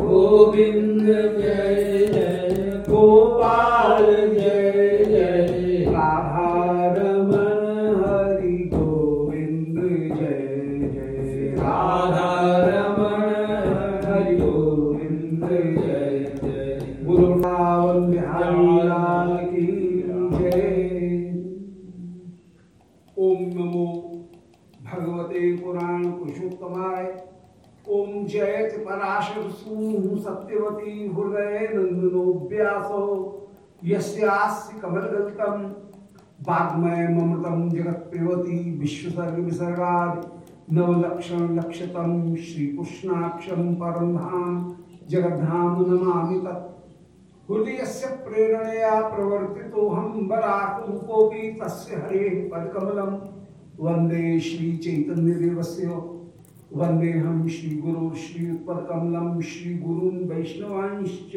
गोविंद जय वाग्मय ममृतम जगत पिबती विश्वसर्ग विसर्गादि। नवलक्षण लक्षतम श्री कृष्णाक्षम परम धाम जगद्धाम नमामि तत्। हृदय से प्रेरणया प्रवर्तितो हम बराक रूपोपि तस्य हरे पदकमलम। वंदे श्री चैतन्य देवस्य वंदे हम श्री गुरु श्री कमलम श्री गुरुन वैष्णवांश्च।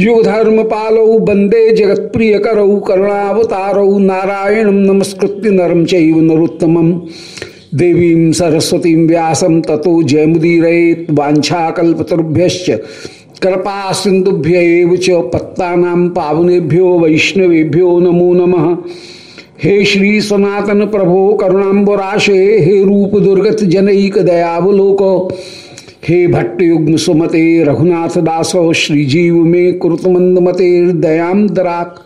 युगधर्मपालौ वंदे जगत्प्रियकरौ करुणावतारौ नारायण नमस्कृत्य नरं चैव नरोत्तमं देवीं सरस्वतीं व्यासं ततो जयमुदीरयेत् वाञ्छाकल्पतरुभ्यश्च। कृपा च पत्तानां पावनेभ्यो वैष्णवेभ्यो नमो नम। हे श्री सनातन प्रभो करुणाबराशे हे रूप दुर्गत जनईक दयावलोक हे भट्ट युग्म सुमते रघुनाथ दासो, श्रीजीव में कुरुत मंद मते दयाम दराक।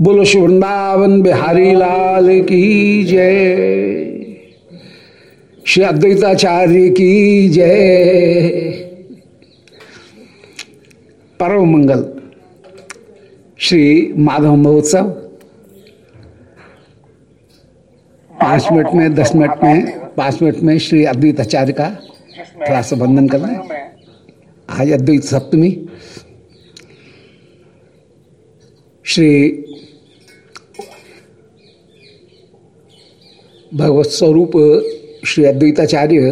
बोलो वृंदावन बिहारी लाल की जय। श्री अद्वैताचार्य की जय। परम मंगल। श्री माधव महोत्सव। पाँच मिनट में, दस मिनट में, पाँच मिनट में श्री अद्वैत आचार्य का थोड़ा सा बंधन कर लें आज अद्वैत सप्तमी। श्री भगवत स्वरूप श्री अद्वैताचार्य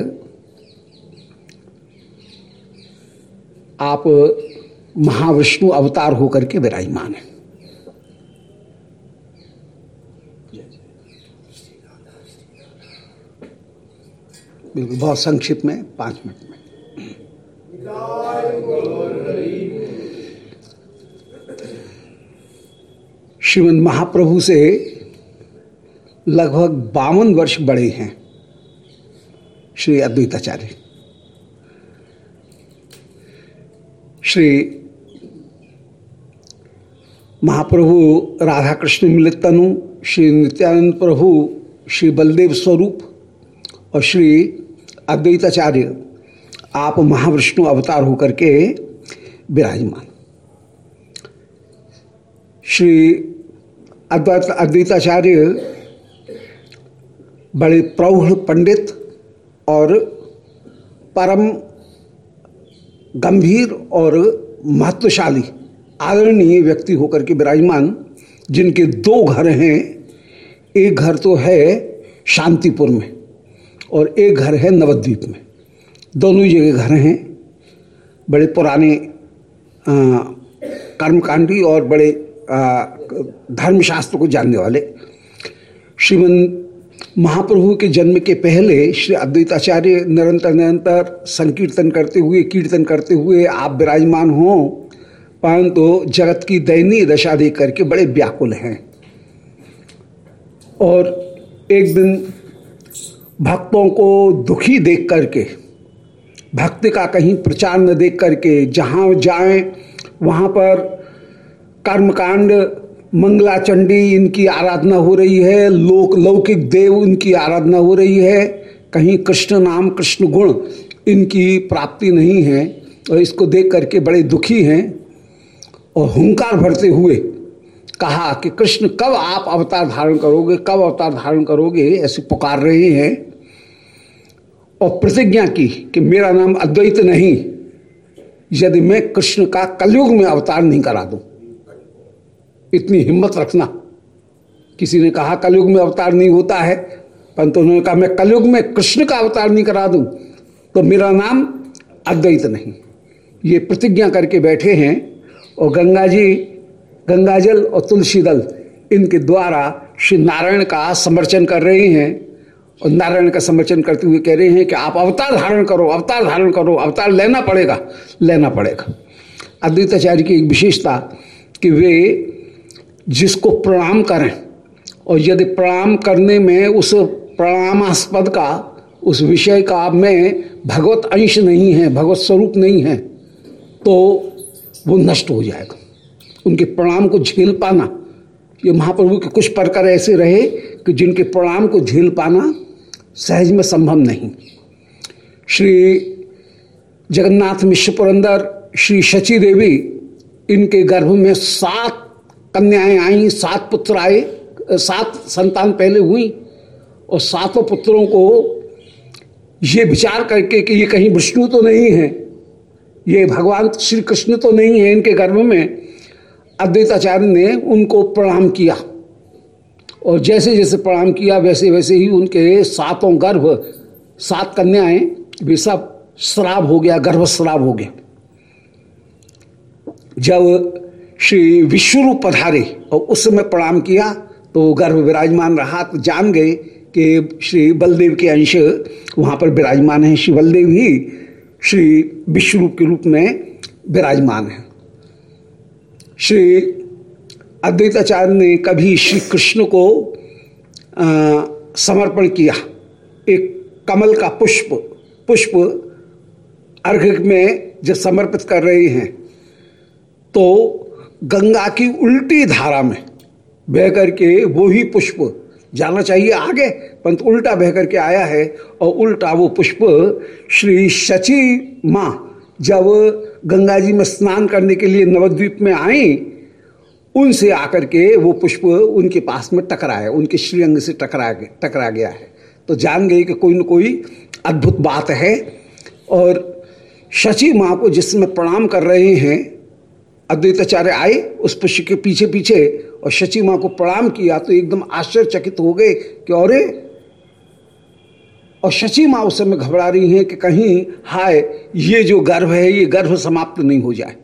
आप महाविष्णु अवतार होकर के विराजमान हैं। बिल्कुल, बहुत संक्षिप्त में, पाँच मिनट में। श्रीमद महाप्रभु से लगभग बावन वर्ष बड़े हैं श्री अद्वैताचार्य। श्री महाप्रभु राधा कृष्ण मिलित तनु श्री नित्यानंद प्रभु, श्री बलदेव स्वरूप और श्री अद्वैताचार्य, आप महाविष्णु अवतार होकर के विराजमान। श्री अद्वैत अद्वैताचार्य, बड़े प्रौढ़ पंडित और परम गंभीर और महत्वशाली आदरणीय व्यक्ति होकर के विराजमान, जिनके दो घर हैं। एक घर तो है शांतिपुर में। और एक घर है नवद्वीप में। दोनों ही जगह घर हैं। बड़े पुराने कर्मकांडी और बड़े धर्मशास्त्र को जानने वाले। श्रीमन महाप्रभु के जन्म के पहले श्री अद्वैताचार्य निरंतर निरंतर संकीर्तन करते हुए, कीर्तन करते हुए आप विराजमान हों, परंतु तो जगत की दयनीय दशा देख करके बड़े व्याकुल हैं। और एक दिन भक्तों को दुखी देख करके, भक्ति का कहीं प्रचार न देख करके, जहाँ जाएँ, वहाँ पर कर्मकांड मंगला चंडी इनकी आराधना हो रही है, लोक लौकिक देव इनकी आराधना हो रही है, कहीं कृष्ण नाम, कृष्ण गुण इनकी प्राप्ति नहीं है, और इसको देख करके बड़े दुखी हैं, और हुंकार भरते हुए कहा कि कृष्ण, कब आप अवतार धारण करोगे? कब अवतार धारण करोगे? ऐसे पुकार रहे हैं। और प्रतिज्ञा की कि मेरा नाम अद्वैत नहीं, यदि मैं कृष्ण का कलयुग में अवतार नहीं करा दूँ। इतनी हिम्मत रखना। किसी ने कहा, कलयुग में अवतार नहीं होता है, परंतु उन्होंने कहा, मैं कलयुग में कृष्ण का अवतार नहीं करा दूँ तो मेरा नाम अद्वैत नहीं। ये प्रतिज्ञा करके बैठे हैं। और गंगा जी गंगाजल और तुलसी दल इनके द्वारा श्री नारायण का समर्चन कर रहे हैं। और नारायण का समर्चन करते हुए कह रहे हैं कि आप अवतार धारण करो, अवतार धारण करो, अवतार लेना पड़ेगा लेना पड़ेगा। अद्वैताचार्य की एक विशेषता कि वे जिसको प्रणाम करें और यदि प्रणाम करने में उस प्रणामास्पद का, उस विषय का में भगवत अंश नहीं है, भगवत स्वरूप नहीं है तो वो नष्ट हो जाएगा। उनके प्रणाम को झेल पाना। ये महाप्रभु के कुछ प्रकार ऐसे रहे कि जिनके प्रणाम को झेल पाना सहज में संभव नहीं। श्री जगन्नाथ मिश्र पुरंदर, श्री शची देवी, इनके गर्भ में सात कन्याएँ आई, सात पुत्र आए, सात संतान पहले हुई और सातों पुत्रों को ये विचार करके कि ये कहीं विष्णु तो नहीं है, ये भगवान श्री कृष्ण तो नहीं है इनके गर्भ में। अद्वैताचार्य ने उनको प्रणाम किया। और जैसे जैसे प्रणाम किया, वैसे वैसे ही उनके सातों गर्भ, सात कन्याएँ, वे सब श्राप हो गया गर्भ श्राप हो गया। जब श्री विश्वरूप पधारे और उस समय प्रणाम किया तो गर्भ विराजमान रहा तो जान गए कि श्री बलदेव के अंश वहाँ पर विराजमान है। श्री बलदेव ही श्री विश्वरूप के रूप में विराजमान है। श्री अद्वैताचार्य ने कभी श्री कृष्ण को समर्पण किया। एक कमल का पुष्प पुष्प अर्घ में जब समर्पित कर रहे हैं तो गंगा की उल्टी धारा में बह करके वो ही पुष्प जाना चाहिए आगे। परंतु उल्टा बह करके आया है और उल्टा वो पुष्प श्री शची माँ जब गंगा जी में स्नान करने के लिए नवद्वीप में आई, उनसे आकर के वो पुष्प उनके पास में टकराया, उनके श्रीअंग से टकरा टकरा गया है। तो जान गए कि कोई न कोई अद्भुत बात है और शची माँ को जिसमें प्रणाम कर रहे हैं, अद्वैताचार्य आए उस पुष्प के पीछे पीछे और शची माँ को प्रणाम किया तो एकदम आश्चर्यचकित हो गए कि और और शची माँ उस समय घबरा रही हैं कि कहीं, हाय, ये जो गर्भ है, ये गर्भ समाप्त नहीं हो जाए।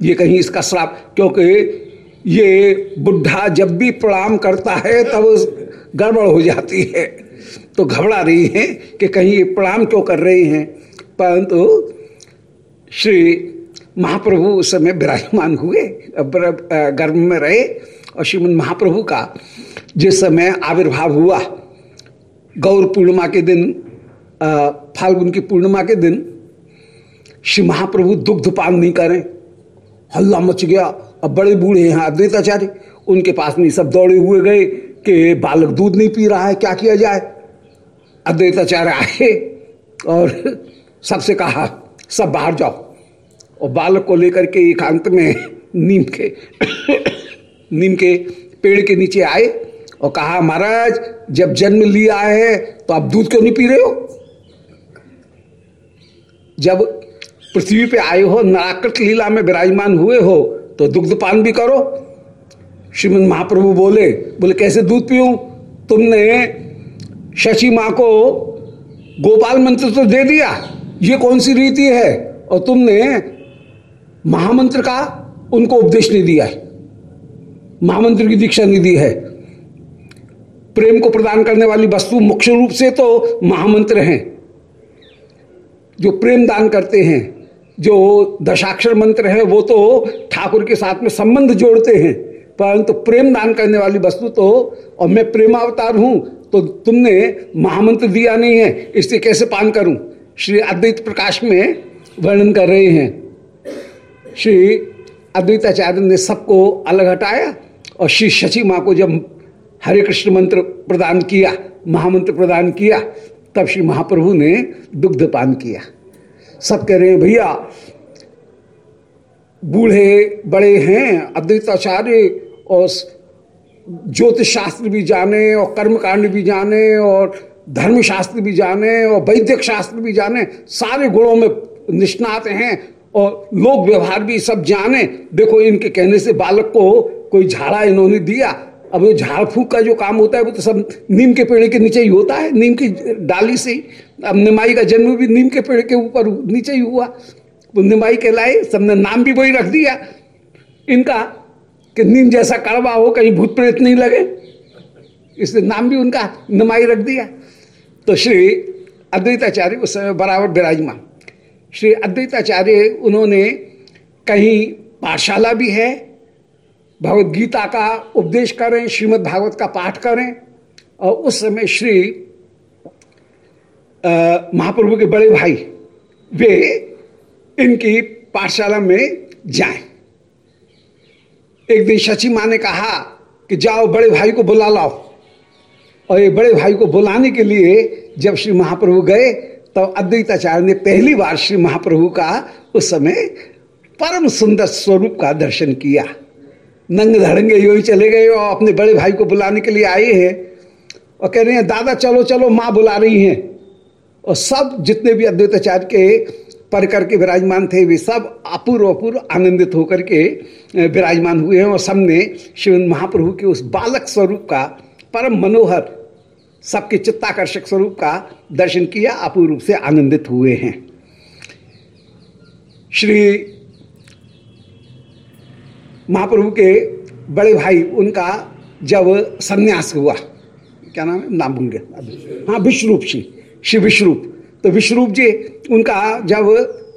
ये कहीं इसका श्राप, क्योंकि ये बुढ़ा जब भी प्रणाम करता है, तब गड़बड़ हो जाती है। तो घबरा रही हैं कि कहीं ये प्रणाम क्यों कर रहे हैं? परंतु श्री महाप्रभु उस समय विराजमान हुए गर्भ में रहे, और श्रीमद महाप्रभु का जिस समय आविर्भाव हुआ गौर पूर्णिमा के दिन फाल्गुन की पूर्णिमा के दिन, श्री महाप्रभु दुग्ध पान नहीं करें। हल्ला मच गया, अब बड़े बूढ़े हैं अद्वैताचार्य उनके पास में सब दौड़े हुए गए कि बालक दूध नहीं पी रहा है, क्या किया जाए? अद्वैताचार्य आए और सबसे कहा, सब बाहर जाओ। और बालक को लेकर के एकांत में नीम के नीम के पेड़ के नीचे आए। और कहा, महाराज, जब जन्म लिया है तो आप दूध क्यों नहीं पी रहे हो? जब पृथ्वी पे आए हो, नाकृत लीला में विराजमान हुए हो तो दुग्धपान भी करो। श्रीमद महाप्रभु बोले बोले, कैसे दूध पीऊं? तुमने शशि माँ को गोपाल मंत्र तो दे दिया। ये कौन सी रीति है? और तुमने महामंत्र का उनको उपदेश नहीं दिया है। महामंत्र की दीक्षा नहीं दी है। प्रेम को प्रदान करने वाली वस्तु मुख्य रूप से तो महामंत्र हैं। जो प्रेम दान करते हैं, जो दशाक्षर मंत्र है, वो तो ठाकुर के साथ में संबंध जोड़ते हैं। परंतु तो प्रेम दान करने वाली वस्तु तो और मैं प्रेमावतार हूँ तो तुमने महामंत्र दिया नहीं है, इससे कैसे पान करूँ? श्री अद्वैत प्रकाश में वर्णन कर रहे हैं। श्री अद्वैताचार्य ने सबको अलग हटाया, और श्री शशि माँ को जब हरे कृष्ण मंत्र प्रदान किया, महामंत्र प्रदान किया, तब श्री महाप्रभु ने दुग्ध पान किया। सब कह रहे हैं, भैया, बूढ़े बड़े हैं, अद्वैताचार्य और ज्योतिष शास्त्र भी जाने और कर्मकांड भी जाने और धर्म शास्त्र भी जाने और वैद्यक शास्त्र भी जाने, सारे गुणों में निष्णात हैं और लोक व्यवहार भी सब जाने। देखो इनके कहने से बालक को कोई झाड़ा इन्होंने दिया अब वो झाड़ फूक का जो काम होता है, वो तो सब नीम के पेड़ के नीचे ही होता है, नीम की डाली से ही। अब निमाई का जन्म भी नीम के पेड़ के ऊपर नीचे ही हुआ। वो निमाई कहलाए, सबने नाम भी वही रख दिया। इनका कि नीम जैसा कड़वा हो, कहीं भूत प्रेत नहीं लगे। इसलिए नाम भी उनका निमाई रख दिया। तो श्री अद्वैताचार्य, उस समय बराबर विराजमान। श्री अद्वैताचार्य, उन्होंने कहीं पाठशाला भी है भगवत गीता का उपदेश करें श्रीमद् भागवत का पाठ करें, और उस समय श्री महाप्रभु के बड़े भाई, वे इनकी पाठशाला में जाएँ। एक दिन शची माँ ने कहा कि जाओ, बड़े भाई को बुला लाओ और ये बड़े भाई को बुलाने के लिए जब श्री महाप्रभु गए तो अद्वैताचार्य ने पहली बार श्री महाप्रभु का उस समय परम सुंदर स्वरूप का दर्शन किया नंग धड़ंगे यू ही चले गए और अपने बड़े भाई को बुलाने के लिए आए हैं। और कह रहे हैं, दादा, चलो चलो, माँ बुला रही हैं। और सब जितने भी अद्वैताचार्य के पर करके विराजमान थे, वे सब अपूर्व अपूर्व आनंदित होकर के विराजमान हुए हैं। और सबने शिव महाप्रभु के उस बालक स्वरूप का, परम मनोहर, सबके चित्ताकर्षक स्वरूप का दर्शन किया, अपूर्व से आनंदित हुए हैं। श्री महाप्रभु के बड़े भाई, उनका जब संन्यास हुआ, क्या नाम है? नाम हाँ विश्वरूप श्री श्री विश्वरूप। तो विश्वरूप जी, उनका जब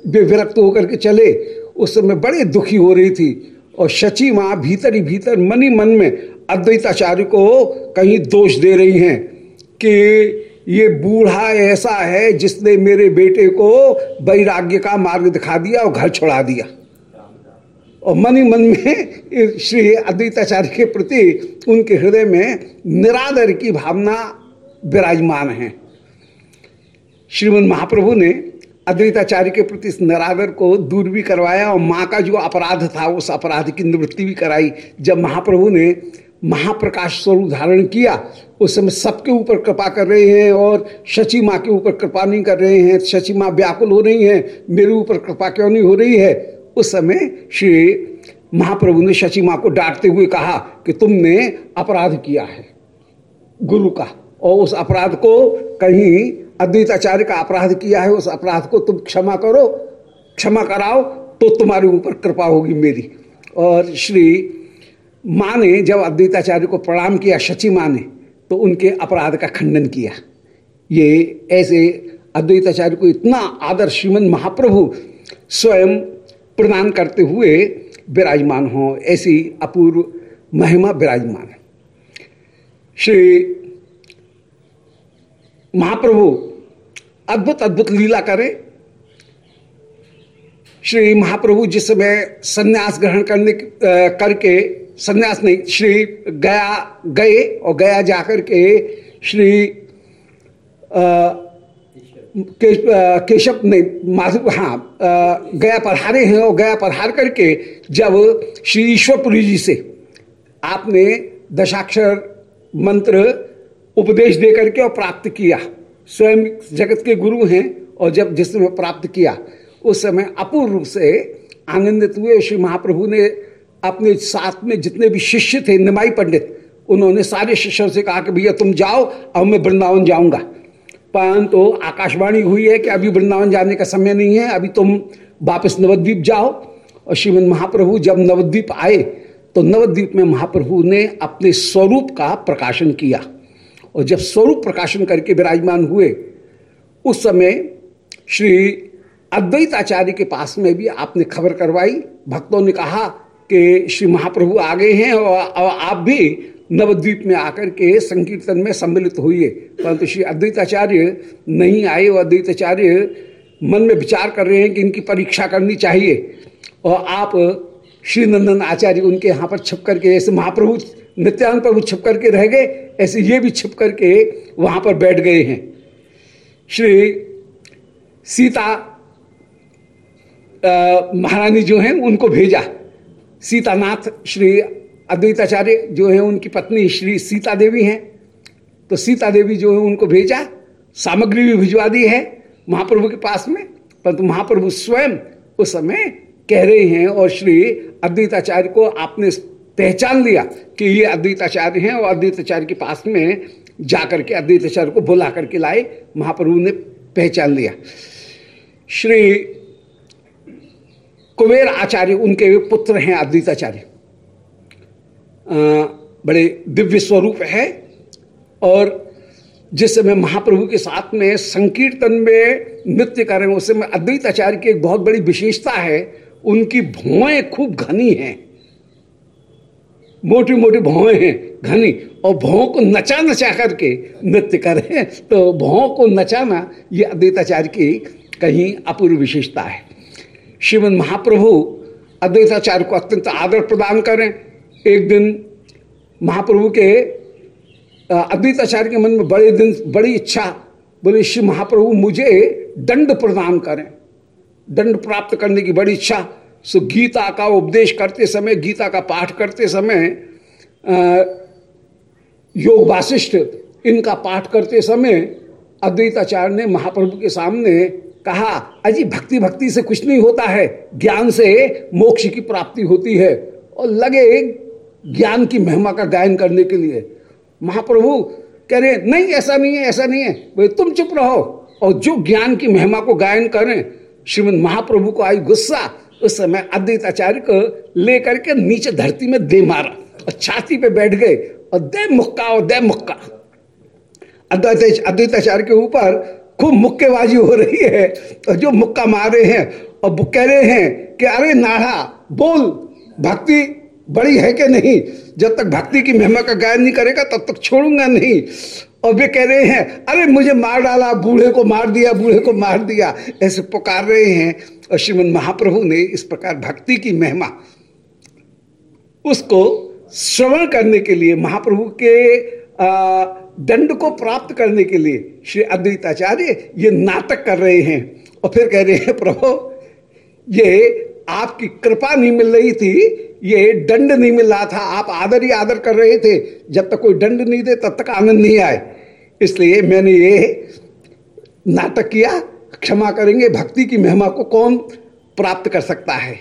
विरक्त होकर के चले, उस समय बड़े दुखी हो रही थी, और शची माँ भीतर ही भीतर, मन ही मन में अद्वैताचार्य को कहीं दोष दे रही हैं कि ये बूढ़ा ऐसा है जिसने मेरे बेटे को वैराग्य का मार्ग दिखा दिया और घर छोड़ा दिया। और मन ही मन में श्री अद्वैताचार्य के प्रति उनके हृदय में निरादर की भावना विराजमान है। श्रीमद महाप्रभु ने अद्वैताचार्य के प्रति इस निरादर को दूर भी करवाया और माँ का जो अपराध था, उस अपराध की निवृत्ति भी कराई। जब महाप्रभु ने महाप्रकाश स्वरूप धारण किया, उस समय सबके ऊपर कृपा कर रहे हैं और शची माँ के ऊपर कृपा नहीं कर रहे हैं। शची माँ व्याकुल हो रही हैं, मेरे ऊपर कृपा क्यों नहीं हो रही है? उस समय श्री महाप्रभु ने शची माँ को डांटते हुए कहा कि तुमने अपराध किया है, गुरु का। और उस अपराध को कहीं अद्वैताचार्य का अपराध किया है, उस अपराध को तुम क्षमा करो, क्षमा कराओ तो तुम्हारे ऊपर कृपा होगी मेरी। और श्री माँ ने जब अद्वैताचार्य को प्रणाम किया, शची माँ ने तो उनके अपराध का खंडन किया। ये ऐसे अद्वैताचार्य को इतना आदर श्रीमन महाप्रभु स्वयं प्रदान करते हुए विराजमान हो ऐसी अपूर्व महिमा विराजमान है। श्री महाप्रभु अद्भुत अद्भुत लीला करें। श्री महाप्रभु जिस समय संन्यास ग्रहण करने करके संन्यास नहीं श्री गया गए और गया जाकर के श्री आ, केशव ने माधव हाँ गया पढ़ारे हैं और गया पढ़ार करके जब श्री ईश्वरपुरी जी से आपने दशाक्षर मंत्र उपदेश दे करके और प्राप्त किया। स्वयं जगत के गुरु हैं और जब जिस समय प्राप्त किया, उस समय अपूर्व रूप से आनंदित हुए। श्री महाप्रभु ने अपने साथ में जितने भी शिष्य थे, निमाई पंडित, उन्होंने सारे शिष्यों से कहा कि भैया तुम जाओ और मैं वृंदावन जाऊँगा। परंतु तो आकाशवाणी हुई है कि अभी वृंदावन जाने का समय नहीं है, अभी तुम वापस नवद्वीप जाओ। और श्रीमद महाप्रभु जब नवद्वीप आए तो नवद्वीप में महाप्रभु ने अपने स्वरूप का प्रकाशन किया। और जब स्वरूप प्रकाशन करके विराजमान हुए, उस समय श्री अद्वैत आचार्य के पास में भी आपने खबर करवाई। भक्तों ने कहा कि श्री महाप्रभु आ गए हैं और आप भी नवद्वीप में आकर के संकीर्तन में सम्मिलित हुए परंतु श्री अद्वैताचार्य नहीं आए और अद्वैताचार्य मन में विचार कर रहे हैं कि इनकी परीक्षा करनी चाहिए। और आप, श्री नंदन आचार्य, उनके यहाँ पर छुप करके, ऐसे महाप्रभु, नित्यानंद प्रभु छुप करके रह गए, ऐसे ये भी छुप करके वहाँ पर बैठ गए हैं। श्री सीता महारानी जो हैं, उनको भेजा। सीतानाथ श्री अद्वैताचार्य जो है उनकी पत्नी श्री सीता देवी हैं। तो सीता देवी जो है उनको भेजा, सामग्री भी भिजवा दी है महाप्रभु के पास में। परंतु महाप्रभु स्वयं उस समय कह रहे हैं और श्री अद्वैताचार्य को आपने पहचान लिया कि ये अद्वैताचार्य हैं और अद्वैताचार्य के पास में जाकर के अद्वैताचार्य को बुला करके लाए, महाप्रभु ने पहचान लिया। श्री कुबेर आचार्य उनके पुत्र हैं अद्वैताचार्य। बड़े दिव्य स्वरूप है। और जिस समय महाप्रभु के साथ में संकीर्तन में नृत्य कर उस समय अद्वैताचार्य की एक बहुत बड़ी विशेषता है, उनकी भौएँ खूब घनी हैं। मोटी मोटी भौएँ हैं, घनी। और भौं को नचा नचा करके नृत्य करें तो भौं को नचाना ये अद्वैताचार्य की कहीं अपूर्व विशेषता है। श्रीमद महाप्रभु अद्वैताचार्य को अत्यंत आदर प्रदान करें। एक दिन महाप्रभु के अद्वैताचार्य के मन में बड़े दिन, बड़ी इच्छा, बोले, श्री महाप्रभु, मुझे दंड प्रदान करें। दंड प्राप्त करने की बड़ी इच्छा। सो गीता का उपदेश करते समय, गीता का पाठ करते समय योग वासिष्ठ, इनका पाठ करते समय अद्वैताचार्य ने महाप्रभु के सामने कहा, अजी भक्ति भक्ति से कुछ नहीं होता है। ज्ञान से मोक्ष की प्राप्ति होती है। और लगे ज्ञान की महिमा का गायन करने के लिए। महाप्रभु कह रहे नहीं, ऐसा नहीं है, ऐसा नहीं है। भाई तुम चुप रहो और जो ज्ञान की महिमा को गायन करें, श्रीमद महाप्रभु को आई गुस्सा, उस समय अद्वैत आचार्य को लेकर के नीचे धरती में दे मारा और छाती पे बैठ गए और दे मुक्का और दे मुक्का। अद्वैत अद्वैताचार्य के ऊपर खूब मुक्केबाजी हो रही है और जो मुक्का मार रहे हैं और कह रहे हैं कि, अरे नाढ़ा बोल, भक्ति बड़ी है कि नहीं? जब तक भक्ति की महिमा का गायन नहीं करेगा, तब तक छोड़ूँगा नहीं। और वे कह रहे हैं, अरे, मुझे मार डाला, बूढ़े को मार दिया, बूढ़े को मार दिया। ऐसे पुकार रहे हैं। और श्रीमद महाप्रभु ने इस प्रकार भक्ति की महिमा, उसको श्रवण करने के लिए, महाप्रभु के दंड को प्राप्त करने के लिए श्री अद्वैताचार्य ये नाटक कर रहे हैं। और फिर कह रहे हैं, प्रभु, ये आपकी कृपा नहीं मिल रही थी, ये दंड नहीं मिल रहा था। आप आदर ही आदर कर रहे थे। जब तक कोई दंड नहीं दे, तब तक आनंद नहीं आए। इसलिए मैंने ये नाटक किया, क्षमा करेंगे, भक्ति की महिमा को कौन प्राप्त कर सकता है?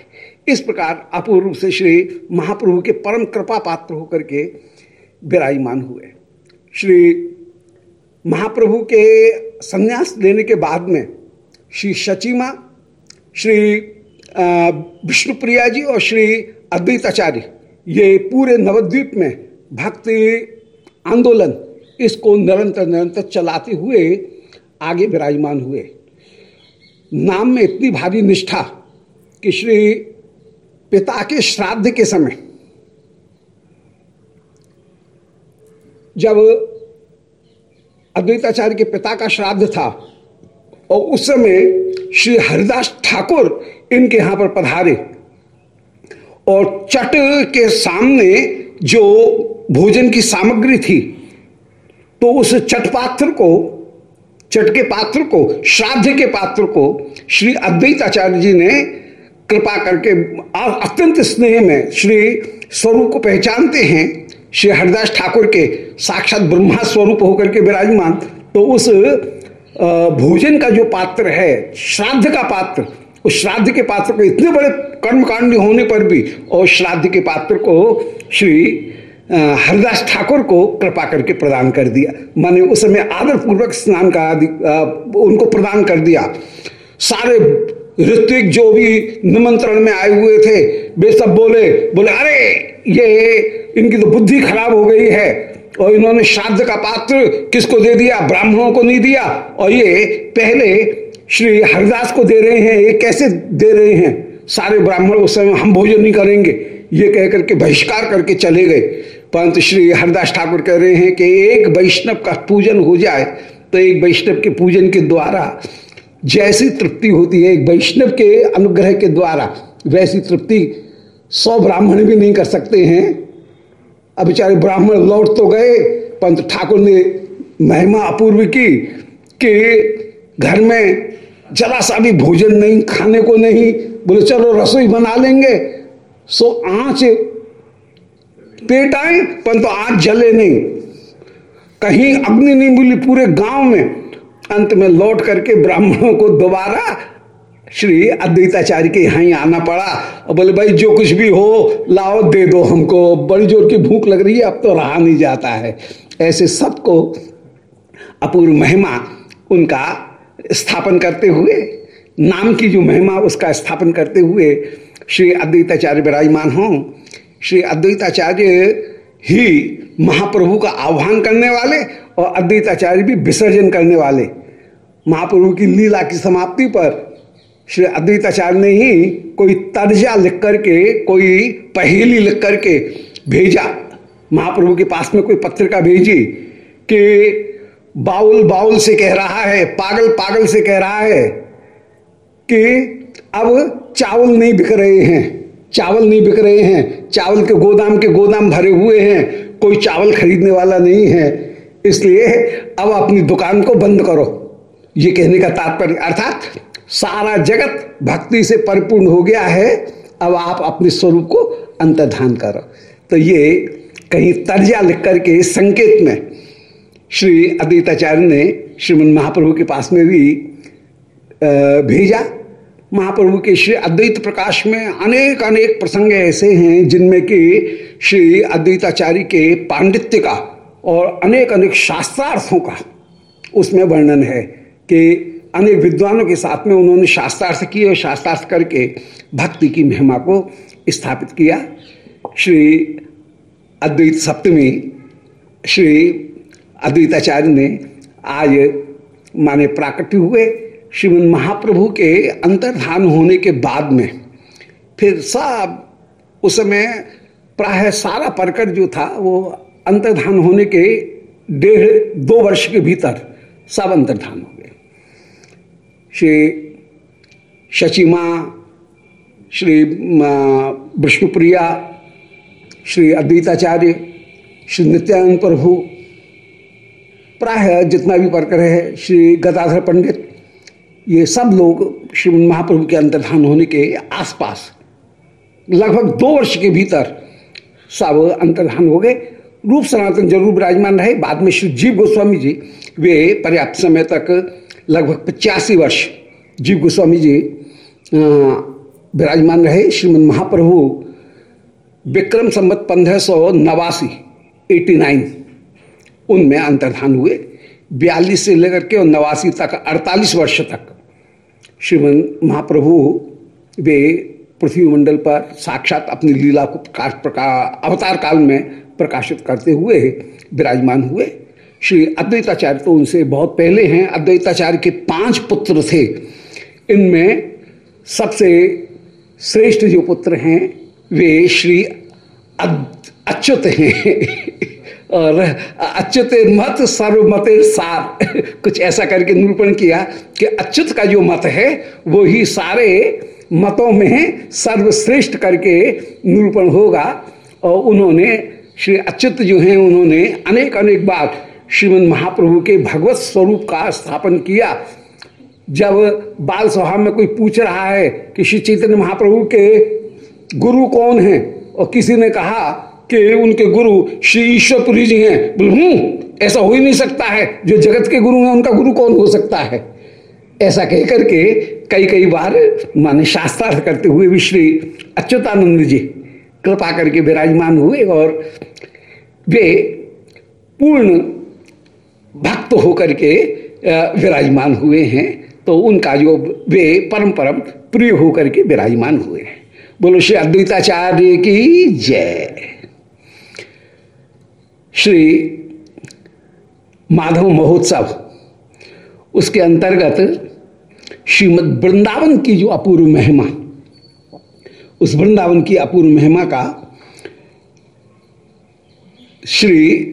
इस प्रकार अपूर्व से श्री महाप्रभु के परम कृपा पात्र होकर के विराजमान हुए। श्री महाप्रभु के संन्यास लेने के बाद में श्री शचिमा, श्री विष्णुप्रिया जी और श्री अद्वैत आचार्य, ये पूरे नवद्वीप में भक्ति आंदोलन इसको निरंतर निरंतर चलाते हुए आगे विराजमान हुए। नाम में इतनी भारी निष्ठा कि श्री पिता के श्राद्ध के समय जब अद्वैताचार्य के पिता का श्राद्ध था और उस समय श्री हरिदास ठाकुर इनके यहाँ पर पधारे। और चट के सामने जो भोजन की सामग्री थी तो उस चट पात्र को, चट के पात्र को, श्राद्ध के पात्र को श्री अद्वैत आचार्य जी ने कृपा करके अत्यंत स्नेह में श्री स्वरूप को पहचानते हैं, श्री हरिदास ठाकुर के साक्षात ब्रह्मा स्वरूप होकर के विराजमान। तो उस भोजन का जो पात्र है, श्राद्ध का पात्र, उस श्राद्ध के पात्र को इतने बड़े कर्मकांड होने पर भी, और श्राद्ध के पात्र को श्री हरिदास ठाकुर को कृपा करके प्रदान कर दिया। माने उस समय आदर पूर्वक स्नान का उनको प्रदान कर दिया। सारे ऋत्विक जो भी निमंत्रण में आए हुए थे, वे सब बोले बोले, अरे, ये, इनकी तो बुद्धि खराब हो गई है। और इन्होंने श्राद्ध का पात्र किसको दे दिया? ब्राह्मणों को नहीं दिया। और ये पहले श्री हरिदास को दे रहे हैं, ये कैसे दे रहे हैं? सारे ब्राह्मण उस समय हम भोजन नहीं करेंगे। ये कह करके बहिष्कार करके चले गए। परंतु श्री हरिदास ठाकुर कह रहे हैं कि एक वैष्णव का पूजन हो जाए तो एक वैष्णव के पूजन के द्वारा जैसी तृप्ति होती है, एक वैष्णव के अनुग्रह के द्वारा वैसी तृप्ति सौ ब्राह्मण भी नहीं कर सकते हैं। अब बेचारे ब्राह्मण लौट तो गए परंतु ठाकुर ने महिमा अपूर्व की कि घर में जरा सा भी भोजन नहीं, खाने को नहीं, बोले चलो रसोई बना लेंगे। सो आँच पेट आए परंतु आँच जले नहीं। कहीं अग्नि नहीं मिली पूरे गाँव में अंत में लौट करके ब्राह्मणों को दोबारा श्री अद्वैताचार्य के यहाँ ही आना पड़ा। और बोले, भाई, जो कुछ भी हो, लाओ, दे दो हमको। बड़ी ज़ोर की भूख लग रही है, अब तो रहा नहीं जाता है। ऐसे सबको अपूर्व महिमा उनका स्थापन करते हुए, नाम की जो महिमा उसका स्थापन करते हुए श्री अद्वैताचार्य विराजमान हों। श्री अद्वैताचार्य ही महाप्रभु का आह्वान करने वाले और अद्वैताचार्य भी विसर्जन करने वाले। महाप्रभु की लीला की समाप्ति पर श्री अद्वैताचार्य ने ही कोई तर्जा लिख करके कोई पहेली लिख करके भेजा। महाप्रभु के पास में कोई पत्रिका भेजी कि बाउल बाउल से कह रहा है, पागल पागल से कह रहा है कि अब चावल नहीं बिक रहे हैं, चावल नहीं बिक रहे हैं, चावल के गोदाम के गोदाम भरे हुए हैं, कोई चावल खरीदने वाला नहीं है, इसलिए अब अपनी दुकान को बंद करो। ये कहने का तात्पर्य, अर्थात सारा जगत भक्ति से परिपूर्ण हो गया है, अब आप अपने स्वरूप को अंतर्धान करो। तो ये कहीं तर्जा लिख करके संकेत में श्री अद्वैताचार्य ने श्रीमन महाप्रभु के पास में भी भेजा। महाप्रभु के श्री अद्वैत प्रकाश में अनेक अनेक प्रसंग ऐसे हैं जिनमें कि श्री अद्वैताचार्य के पांडित्य का और अनेक अनेक शास्त्रार्थों का उसमें वर्णन है कि अनेक विद्वानों के साथ में उन्होंने शास्त्रार्थ किए और शास्त्रार्थ करके भक्ति की महिमा को स्थापित किया। श्री अद्वैत सप्तमी, श्री अद्वैताचार्य ने आज माने प्राकट्य हुए श्रीमन महाप्रभु के अंतर्धान होने के बाद में फिर सब उस समय प्राय सारा परकट जो था, वो अंतर्धान होने के डेढ़ दो वर्ष के भीतर सब अंतर्धान हो श्री शचिमा, श्री विष्णुप्रिया, श्री अद्वैताचार्य, श्री नित्यानंद प्रभु, प्राय जितना भी वर्कर है, श्री गदाधर पंडित, ये सब लोग श्री महाप्रभु के अंतर्धान होने के आसपास लगभग दो वर्ष के भीतर सब अंतर्धान हो गए। रूप सनातन ज़रूर विराजमान रहे। बाद में श्री जीव गोस्वामी जी, वे पर्याप्त समय तक लगभग पचासी वर्ष जीव गोस्वामी जी विराजमान रहे। श्रीमद महाप्रभु विक्रम संबत पंद्रह सौ नवासी, एटी नाइन, उनमें अंतर्धान हुए। बयालीस से लेकर के और नवासी तक, अड़तालीस वर्ष तक श्रीमद महाप्रभु वे पृथ्वी मंडल पर साक्षात अपनी लीला को प्रकाश प्रकाश अवतार काल में प्रकाशित करते हुए विराजमान हुए। श्री अद्वैताचार्य तो उनसे बहुत पहले हैं। अद्वैताचार्य के पाँच पुत्र थे। इनमें सबसे श्रेष्ठ जो पुत्र हैं, वे श्री अच्युत हैं। और अच्युत मत, सर्वमते सार। कुछ ऐसा करके निरूपण किया कि अच्युत का जो मत है, वो ही सारे मतों में सर्वश्रेष्ठ करके निरूपण होगा। और उन्होंने, श्री अच्युत जो हैं, उन्होंने अनेक अनेक बार श्रीमद महाप्रभु के भगवत स्वरूप का स्थापन किया। जब बाल सभा में कोई पूछ रहा है कि श्री चैतन्य महाप्रभु के गुरु कौन हैं, और किसी ने कहा कि उनके गुरु श्री ईश्वरपुरी जी हैं, बोले ऐसा हो ही नहीं सकता है। जो जगत के गुरु हैं, उनका गुरु कौन हो सकता है? ऐसा कह करके कई कई बार माने शास्त्रार्थ करते हुए भी श्री अच्युतानंद जी कृपा करके विराजमान हुए, और वे पूर्ण भक्त होकर के विराजमान हुए हैं तो उनका जो वे परम परम प्रिय होकर के विराजमान हुए हैं। बोलो, श्री अद्वैताचार्य की जय। श्री माधव महोत्सव, उसके अंतर्गत श्रीमद वृंदावन की जो अपूर्व महिमा, उस वृंदावन की अपूर्व महिमा का श्री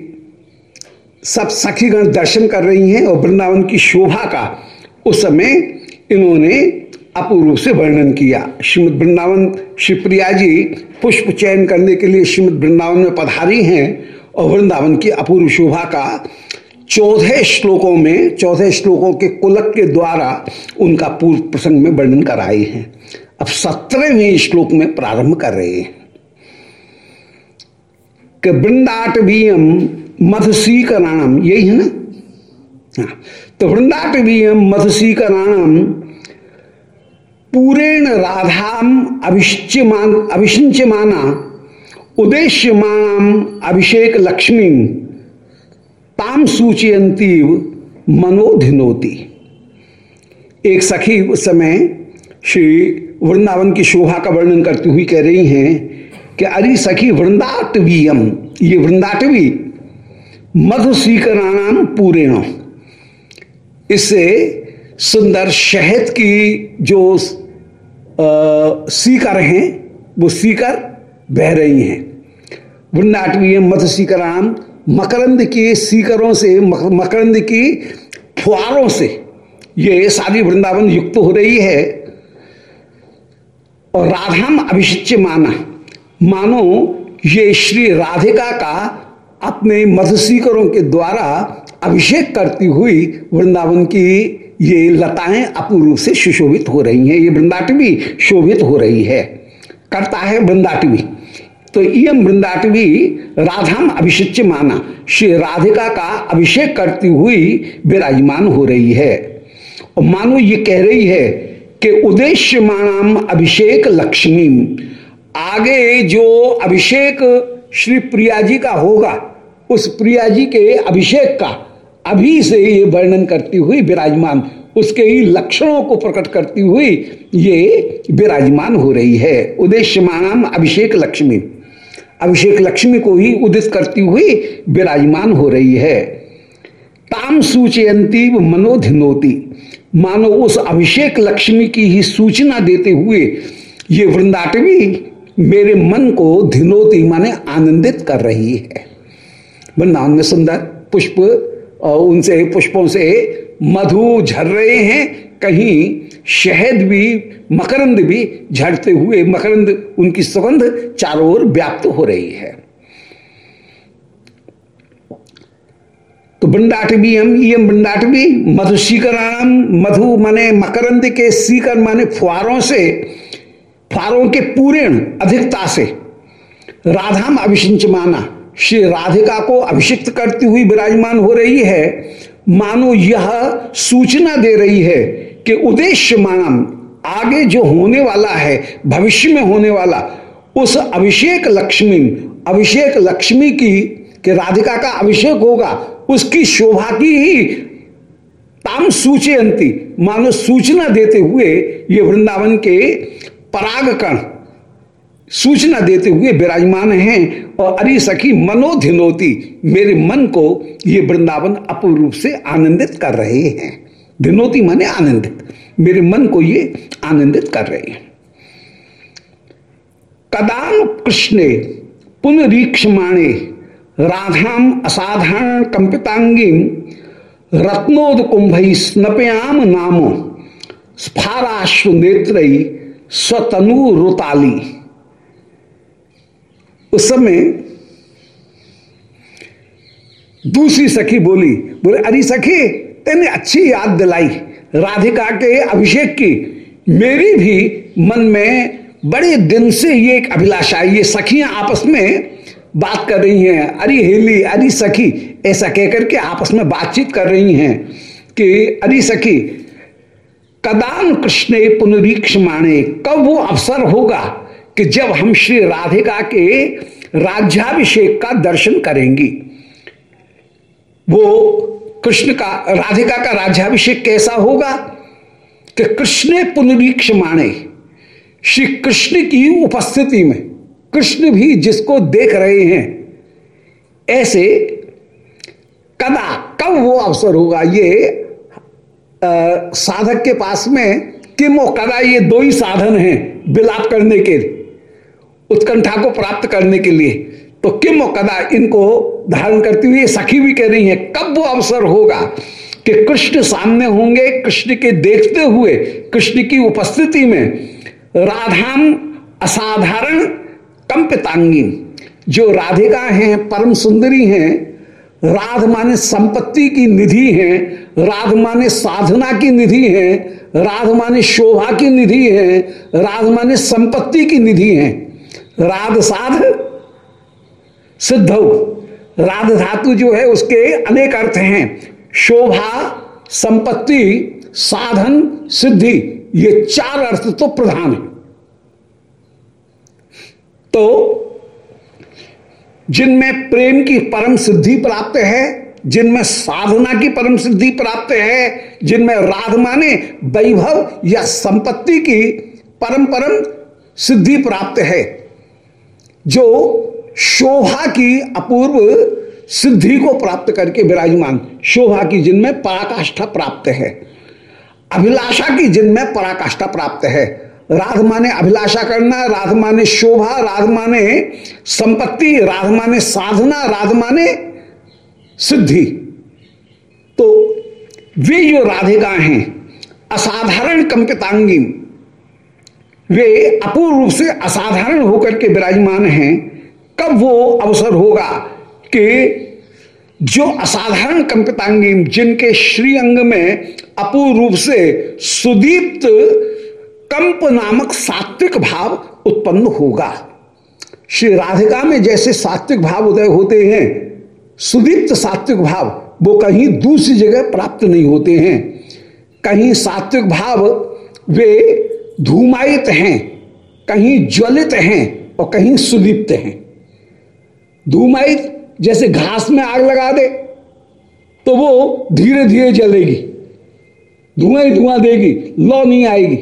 सब सखीगण दर्शन कर रही हैं और वृंदावन की शोभा का उस समय इन्होंने अपूर्व से वर्णन किया। श्रीमद वृंदावन शिवप्रिया जी पुष्प चयन करने के लिए श्रीमद वृंदावन में पधारी हैं और वृंदावन की अपूर्व शोभा का चौदह श्लोकों में, चौदह श्लोकों के कुलक के द्वारा उनका पूर्व प्रसंग में वर्णन कराए हैं। अब सत्रहवें श्लोक में प्रारंभ कर रहे हैं। कि वृंदाटवीयम मधुसीकराणम यही है ना? हाँ, तो वृंदाटवीयम मधुसीकराणम पूरेण राधाम अभिष्यमान अभिषिंचमाना उद्देश्यमाणाम अभिषेक लक्ष्मी ताम सूचयंती मनोधिनोती। एक सखी उस समय श्री वृंदावन की शोभा का वर्णन करती हुई कह रही हैं कि अरे सखी वृंदाटवीयम ये वृंदाटवी मधुसीकराणाम पूरेण। इससे सुंदर शहद की जो सीकर हैं, वो सीकर बह रही हैं। वृंदाटवीय मधुसीकराम मकरंद के सीकरों से मकरंद की फुआरों से ये सारी वृंदावन युक्त हो रही है। और राधाम अभिषिच्य माना, मानो ये श्री राधिका का अपने मधुसीकरों के द्वारा अभिषेक करती हुई वृंदावन की ये लताएँ अपूर्व रूप से सुशोभित हो रही हैं। ये वृंदाटवी शोभित हो रही है। करता है वृंदाटवी। तो इम वृंदाटवी राधाम अभिषिच्य माना श्री राधिका का अभिषेक करती हुई विराजमान हो रही है। और मानो ये कह रही है कि उद्देश्य मानाम अभिषेक लक्ष्मी आगे जो अभिषेक श्री प्रिया जी का होगा उस प्रिया जी के अभिषेक का अभी से ये वर्णन करती हुई विराजमान, उसके ही लक्षणों को प्रकट करती हुई ये विराजमान हो रही है। उद्देश्य मानाम अभिषेक लक्ष्मी। अभिषेक लक्ष्मी को ही उदित करती हुई विराजमान हो रही है। ताम सूचयंती मनोधिनोती। मानो उस अभिषेक लक्ष्मी की ही सूचना देते हुए ये वृंदाटवी मेरे मन को धिनोती माने आनंदित कर रही है। सुंदर पुष्प और उनसे, पुष्पों से मधु झर रहे हैं। कहीं शहद भी, मकरंद भी झड़ते हुए, मकरंद उनकी सुगंध चारों ओर व्याप्त हो रही है। तो बृंदाटवी हम, ये बृंदाटवी मधु सीकराम मधु माने मकरंद के सीकर माने फुआरों से फुआरों के पूर्ण अधिकता से। राधाम अभिषिंच माना। श्री राधिका को अभिषिक्त करती हुई विराजमान हो रही है, मानो यह सूचना दे रही है कि उद्देश्य मानम आगे जो होने वाला है, भविष्य में होने वाला, उस अभिषेक लक्ष्मी अभिषेक लक्ष्मी की, कि राधिका का अभिषेक होगा, उसकी शोभा की ही ताम सूचयंती, मानो सूचना देते हुए ये वृंदावन के परागकण सूचना देते हुए विराजमान हैं और अरी सखी, मनोधिनोती, मेरे मन को ये वृंदावन अपूर्व रूप से आनंदित कर रहे हैं। धिनोती माने आनंदित। मेरे मन को ये आनंदित कर रहे हैं। कदान कृष्णे, पुनरीक्षमाणे, राधाम असाधारण कंपितांगी रत्नोद कुंभ स्नपयाम नाम स्फाराश्रु नेत्र स्वतनु रुताली उस समय दूसरी सखी बोली, बोले, अरे सखी, तेने अच्छी याद दिलाई, राधिका के अभिषेक की। मेरी भी मन में बड़े दिन से ये एक अभिलाषा ये सखियाँ आपस में बात कर रही हैं। अरे हेली, अरे सखी, ऐसा कहकर के आपस में बातचीत कर रही हैं कि, अरे सखी, कदान कृष्ण पुनरीक्ष माने, कब वो अवसर होगा? कि जब हम श्री राधिका के राज्याभिषेक का दर्शन करेंगी वो कृष्ण का राधिका का राज्याभिषेक कैसा होगा? कि कृष्ण पुनरीक्ष माने श्री कृष्ण की उपस्थिति में कृष्ण भी जिसको देख रहे हैं ऐसे कदा कब वो अवसर होगा? ये आ, साधक के पास में किम और कदा ये दो ही साधन हैं विलाप करने के। उत्कंठा को प्राप्त करने के लिए। तो किम कदा इनको धारण करती हुई सखी भी कह रही है, कब वो अवसर होगा कि कृष्ण सामने होंगे, कृष्ण के देखते हुए, कृष्ण की उपस्थिति में राधाम असाधारण कंपितांगी जो राधिका हैं, परम सुंदरी हैं, राध माने संपत्ति की निधि हैं, राध माने साधना की निधि हैं, राध माने शोभा की निधि है, राध माने संपत्ति की निधि है। राध साध सिद्ध राध धातु जो है, उसके अनेक अर्थ हैं। शोभा, संपत्ति, साधन, सिद्धि, ये चार अर्थ तो प्रधान है। तो जिनमें प्रेम की परम सिद्धि प्राप्त है, जिनमें साधना की परम सिद्धि प्राप्त है, जिनमें राध माने वैभव या संपत्ति की परम परम सिद्धि प्राप्त है जो शोभा की अपूर्व सिद्धि को प्राप्त करके विराजमान, शोभा की जिनमें पराकाष्ठा प्राप्त है, अभिलाषा की जिनमें पराकाष्ठा प्राप्त है। राध माने अभिलाषा करना, राध माने शोभा, राध माने संपत्ति, राध माने साधना, राध माने सिद्धि। तो वे जो राधिका हैं, असाधारण कंपितांगी वे अपूर्व रूप से असाधारण होकर के विराजमान हैं, कब वो अवसर होगा कि जो असाधारण कंपितांगी जिनके श्री अंग में अपूर्व रूप से सुदीप्त कंप नामक सात्विक भाव उत्पन्न होगा। श्री राधिका में जैसे सात्विक भाव उदय होते हैं, सुदीप्त सात्विक भाव वो कहीं दूसरी जगह प्राप्त नहीं होते हैं। कहीं सात्विक भाव वे धूमायित हैं, कहीं ज्वलित हैं और कहीं सुदीप्त हैं। धूमायित जैसे घास में आग लगा दे तो वो धीरे धीरे जलेगी धुआँ ही धुआँ देगी लौ नहीं आएगी।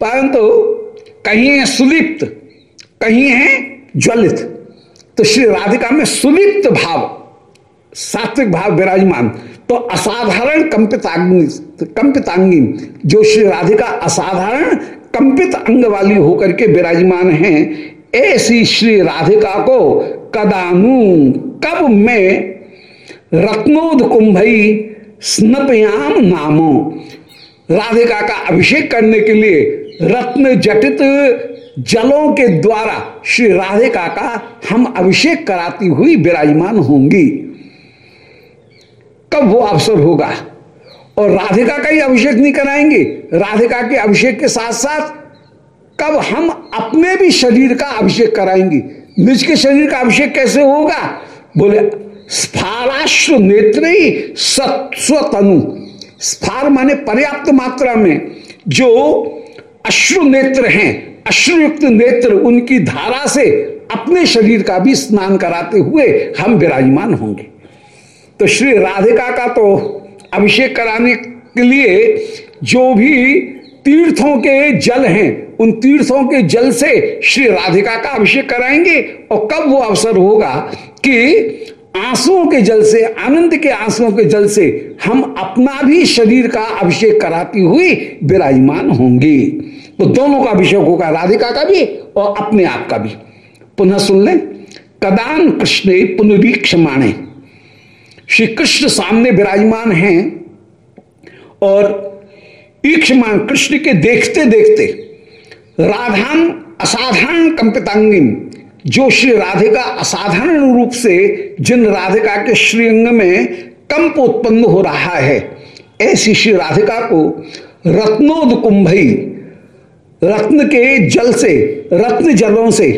परंतु कहीं है सुलिप्त, कहीं है ज्वलित तो श्री राधिका में सुलिप्त भाव, सात्विक भाव विराजमान। तो असाधारण कंपितांगी कंपितांगी जो श्री राधिका असाधारण कंपित अंग वाली होकर के विराजमान हैं, ऐसी श्री राधिका को कदानु कब में रत्नोद कुंभई स्नपयाम नामो। राधिका का अभिषेक करने के लिए रत्न जटित जलों के द्वारा श्री राधिका का हम अभिषेक कराती हुई विराजमान होंगी। कब वो अवसर होगा। और राधिका का ही अभिषेक नहीं कराएँगे। राधिका के अभिषेक के साथ साथ कब हम अपने भी शरीर का अभिषेक कराएँगे। निज के शरीर का अभिषेक कैसे होगा? बोले, स्फाराश्र नेत्र स्वतनु स्फार माने पर्याप्त मात्रा में जो अश्रु नेत्र हैं, अश्रुयुक्त नेत्र उनकी धारा से अपने शरीर का भी स्नान कराते हुए हम विराजमान होंगे। तो श्री राधिका का तो अभिषेक कराने के लिए जो भी तीर्थों के जल हैं, उन तीर्थों के जल से श्री राधिका का अभिषेक कराएँगे और कब वो अवसर होगा कि आंसुओं के जल से, आनंद के आंसुओं के जल से हम अपना भी शरीर का अभिषेक कराती हुई विराजमान होंगे। तो दोनों का अभिषेक होगा, राधिका का भी और अपने आप का भी। पुनः सुन लें। कदान कृष्ण पुनरीक्ष माणे श्री कृष्ण सामने विराजमान हैं और ईक्षमान कृष्ण के देखते देखते राधान असाधारण कंपितांगिन, जो श्री राधिका असाधारण रूप से जिन राधिका के श्रीअंग में कंप उत्पन्न हो रहा है, ऐसी श्री राधिका को रत्नोद कुंभई रत्न के जल से, रत्न जलों से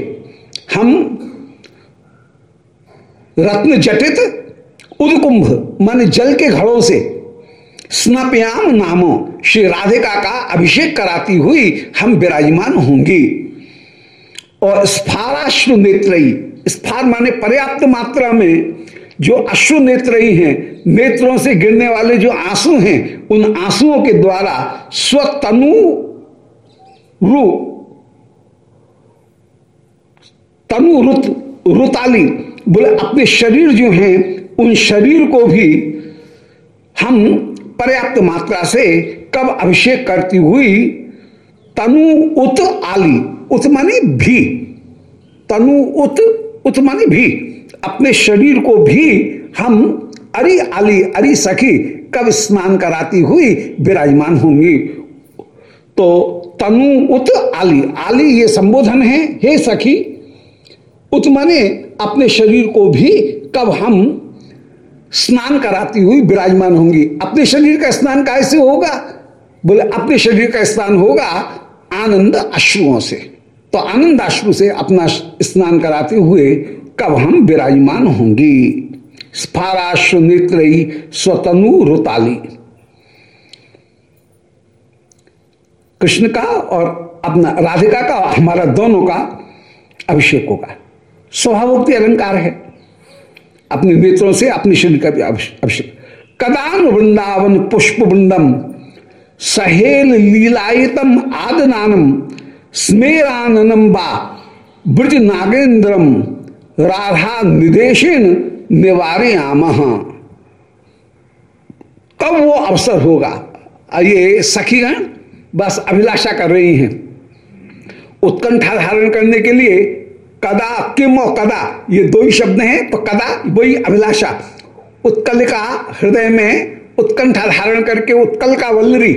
हम रत्न जटित उदकुंभ मान जल के घड़ों से, स्नपयाम नामो, श्री राधिका का अभिषेक कराती हुई हम विराजमान होंगी। और स्फाराश्रु नेत्रई स्फार माने पर्याप्त मात्रा में, जो अश्रु नेत्रई हैं, नेत्रों से गिरने वाले जो आँसू हैं, उन आंसुओं के द्वारा स्वतनु रु, तनु रुत, रुताली, बोले अपने शरीर जो हैं उन शरीर को भी हम पर्याप्त मात्रा से कब अभिषेक करती हुई तनु उत आली, उत भी। तनु उत उत भी। अपने शरीर को भी हम अरी आली, अरी सखी कब स्नान कराती हुई विराजमान होंगी। तो तनु उत आली आली ये संबोधन है, हे सखी, उत माने अपने शरीर को भी कब हम स्नान कराती हुई विराजमान होंगी। अपने शरीर का स्नान कैसे होगा? बोले, अपने शरीर का स्नान होगा आनंद अश्रुओं से। तो आनंद अश्रु से अपना स्नान कराते हुए कब हम विराजमान होंगी? स्फाराश्रु नेत्र स्वतनु रुताली। कृष्ण का और अपना राधिका का हमारा दोनों का अभिषेक होगा। स्वभावोक्ति अलंकार है। अपने नेत्रों से अपने शरीर का भी अभिषेक कदान वृंदावन पुष्प वृंदम सहेल लीलायतम आदनानम, स्मेराननम बा ब्रज नागेंद्रम राधा निदेशन निवारे कब वो अवसर होगा? ये सखीगण बस अभिलाषा कर रही हैं। उत्कंठा धारण करने के लिए कदा किम और कदा? ये दो ही शब्द हैं तो कदा, वही अभिलाषा। उत्कल का हृदय में उत्कंठा धारण करके उत्कल का वल्लरी,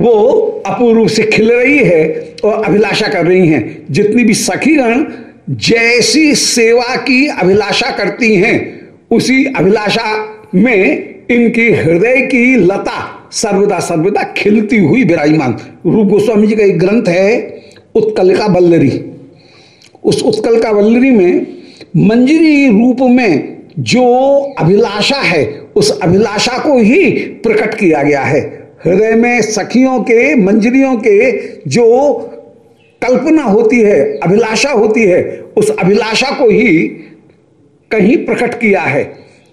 वो अपूर्व से खिल रही है और अभिलाषा कर रही हैं। जितनी भी सखीगण जैसी सेवा की अभिलाषा करती हैं, उसी अभिलाषा में इनकी हृदय की लता सर्वदा सर्वदा खिलती हुई विराजमान। रूप गोस्वामी जी का एक ग्रंथ है, उत्कल का बल्लरी उस उत्कल का वल्लरी में मंजरी रूप में जो अभिलाषा है, उस अभिलाषा को ही प्रकट किया गया है। हृदय में सखियों के, मंजरियों के जो कल्पना होती है, अभिलाषा होती है, उस अभिलाषा को ही कहीं प्रकट किया है।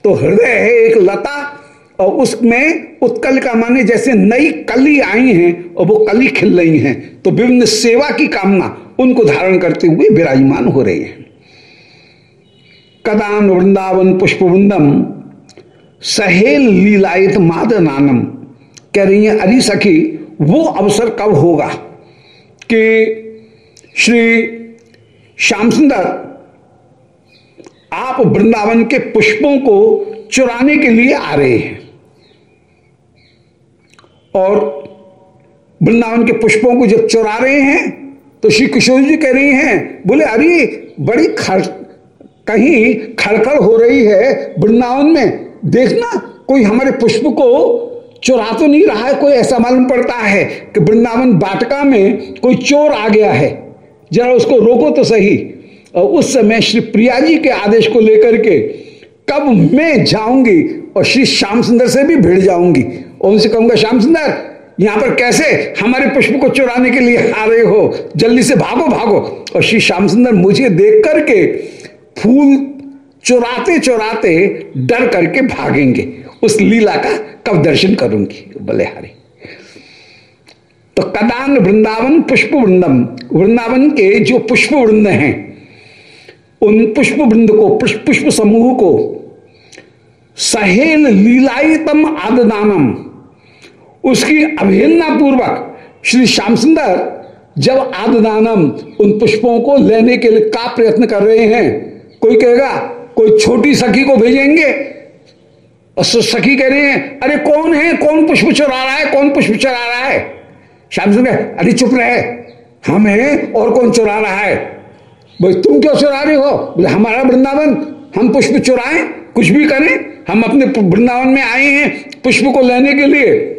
तो हृदय है एक लता और उसमें उत्कल का माने जैसे नई कली आई हैं और वो कली खिल रही हैं। तो विभिन्न सेवा की कामना उनको धारण करते हुए विराजमान हो रहे हैं। कदान वृंदावन पुष्प वृंदम सहेल लीलायत मादनानम कह रही है, अरी सखी, वो अवसर कब होगा कि श्री श्याम सुंदर आप वृंदावन के पुष्पों को चुराने के लिए आ रहे हैं? और वृंदावन के पुष्पों को जब चुरा रहे हैं तो श्री किशोर जी कह रही हैं, बोले, अरे, बड़ी खड़, कहीं खड़खड़ हो रही है वृंदावन में। देखना, कोई हमारे पुष्प को चुरा तो नहीं रहा है, कोई ऐसा मालूम पड़ता है कि वृंदावन बाटका में कोई चोर आ गया है। जरा उसको रोको तो सही। और उस समय श्री प्रिया जी के आदेश को लेकर के, कब मैं जाऊँगी और श्री श्याम सुंदर से भी भिड़ जाऊँगी? और उनसे कहूँगा, श्याम सुंदर यहाँ पर कैसे हमारे पुष्प को चुराने के लिए आ रहे हो? जल्दी से भागो भागो। और श्री श्याम सुंदर मुझे देख करके फूल चुराते चुराते डर करके भागेंगे। उस लीला का कब दर्शन करूँगी? बलिहारी तो कदान वृंदावन पुष्प वृंदम। वृंदावन के जो पुष्प वृंद हैं, उन पुष्प वृंद को, पुष्प पुष्प समूह को सहेल लीलायतम आददानम। उसकी अवहेलना पूर्वक श्री श्याम सुंदर जब आददानम उन पुष्पों को लेने के लिए का प्रयत्न कर रहे हैं, कोई कहेगा, कोई छोटी सखी को भेजेंगे? और सखी कह रही है, अरे कौन है? कौन पुष्प चुरा रहा है? कौन पुष्प चुरा रहा है? श्याम सुंदर, अरे चुप रहे। हमें और कौन चुरा रहा है? बोले तुम क्यों चुरा रहे हो? बोले, हमारा वृंदावन, हम पुष्प चुराएँ, कुछ भी करें, हम अपने वृंदावन में आए हैं पुष्प को लेने के लिए।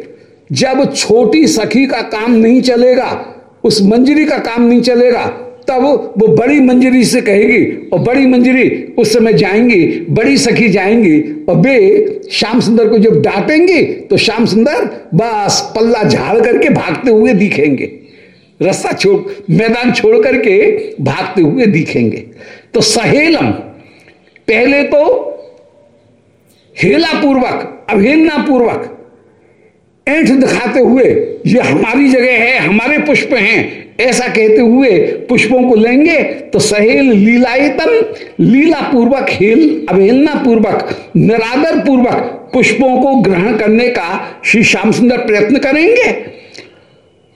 जब छोटी सखी का काम नहीं चलेगा, उस मंजरी का काम नहीं चलेगा, तब वो बड़ी मंजरी से कहेगी, और बड़ी मंजरी उस समय जाएँगी, बड़ी सखी जाएँगी, और वे श्याम सुंदर को जब डांटेंगे तो श्याम सुंदर बस पल्ला झाड़ करके भागते हुए दिखेंगे। रास्ता छोड़, मैदान छोड़ करके भागते हुए दिखेंगे। तो सहेलम, पहले तो हेला पूर्वक अवहेलना पूर्वक ऐठ दिखाते हुए, ये हमारी जगह है, हमारे पुष्प हैं। ऐसा कहते हुए पुष्पों को लेंगे तो सहेल लीलायतन लीला पूर्वक हेल अवहेलना पूर्वक निरादर पूर्वक पुष्पों को ग्रहण करने का श्री श्याम सुंदर प्रयत्न करेंगे।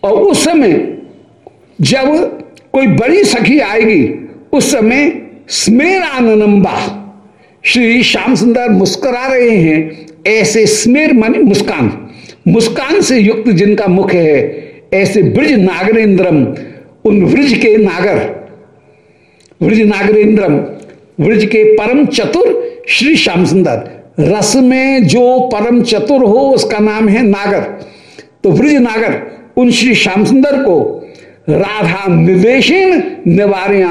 और उस समय, जब कोई बड़ी सखी आएगी, उस समय स्मेर आनंबा श्री श्याम सुंदर मुस्कुरा रहे हैं, ऐसे स्मेर मन मुस्कान। मुस्कान से युक्त जिनका मुख है, ऐसे ब्रज नागरेंद्रम, उन ब्रज के नागर। ब्रज नागरेंद्रम, ब्रज के परम चतुर श्री श्याम सुंदर। रस में जो परम चतुर हो, उसका नाम है नागर। तो ब्रज नागर, उन श्री श्याम सुंदर को राधा निदेशन निवारे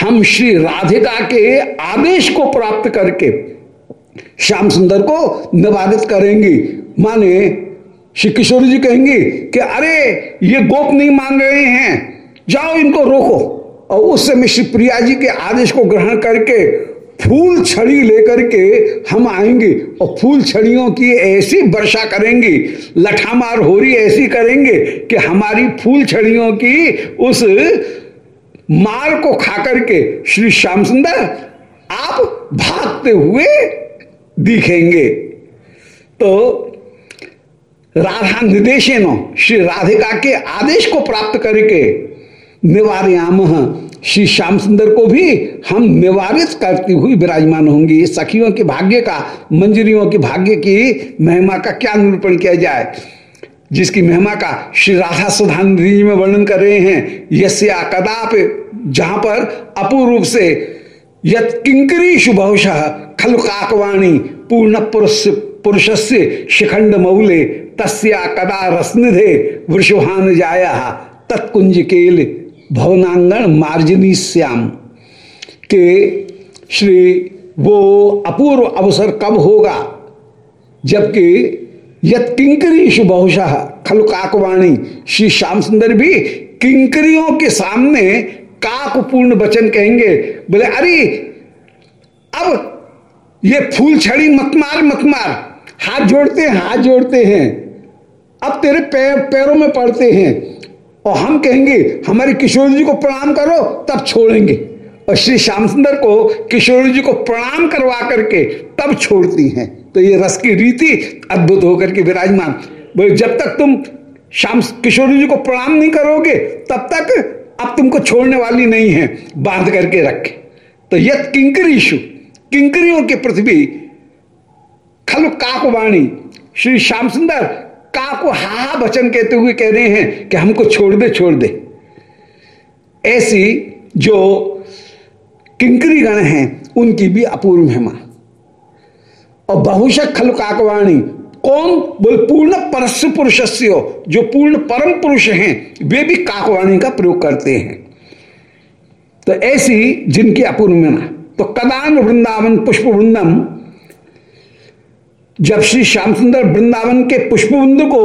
हम श्री राधिका के आदेश को प्राप्त करके श्याम सुंदर को निवारित करेंगे। माने, श्री किशोर जी कहेंगे कि, अरे, ये गोप नहीं मान रहे हैं। जाओ इनको रोको। और उस समय श्री प्रिया जी के आदेश को ग्रहण करके फूल छड़ी लेकर के हम आएँगे और फूल छड़ियों की ऐसी वर्षा करेंगे, लठामार होरी ऐसी करेंगे कि हमारी फूल छड़ियों की उस मार को खा करके श्री श्याम सुंदर आप भागते हुए दिखेंगे। तो राधा निदेशन श्री राधिका के आदेश को प्राप्त करके निवार्याम। श्री श्याम सुंदर को भी हम निवारित करती हुई विराजमान होंगी। सखियों के भाग्य का, मंजरियों के भाग्य की महिमा का क्या निरूपण किया जाए? जिसकी महिमा का श्री राधा सुधान जी में वर्णन कर रहे हैं, यस्या कदाप जहाँ पर अपूर्व से यत किंकरी शुभश खल काकवाणी पूर्ण पुरुष पुरुष से शिखंड मौले तस्या कदा रसनिधे वृषभान जाया। तत्कुंज केल भवनांगण मार्जनी श्याम के श्री वो अपूर्व अवसर कब होगा? जबकि यद किंकरी बहुशः, खल काकवाणी, श्री श्याम सुंदर भी किंकरियों के सामने काक पूर्ण वचन कहेंगे, बोले, अरे, अब ये फूल छड़ी मत मार मत मार। हाथ जोड़ते हैं, हाथ जोड़ते हैं। अब तेरे पैर, पैरों में पड़ते हैं। और हम कहेंगे, हमारे किशोर जी को प्रणाम करो, तब छोड़ेंगे। और श्री श्याम सुंदर को किशोर जी को प्रणाम करवा करके तब छोड़ती हैं। तो ये रस की रीति अद्भुत होकर के विराजमान। बोले, जब तक तुम श्याम किशोर जी को प्रणाम नहीं करोगे, तब तक अब तुमको छोड़ने वाली नहीं है। बाँध करके रखे। तो यद किंकरीशु किंकरियों के पृथ्वी खल काकवाणी श्री श्याम सुंदर का को हा वचन कहते हुए कह रहे हैं कि हमको छोड़ दे छोड़ दे। ऐसी जो किंकरी गण हैं, उनकी भी अपूर्व महिमा। और बहुशक खल काकवाणी कौन? बोल पूर्ण परस पुरुष जो पूर्ण परम पुरुष हैं, वे भी काकवाणी का प्रयोग करते हैं। तो ऐसी जिनकी अपूर्व महिमा। तो कदान वृंदावन पुष्प वृंदम जब श्री श्याम सुंदर वृंदावन के पुष्पबुंद को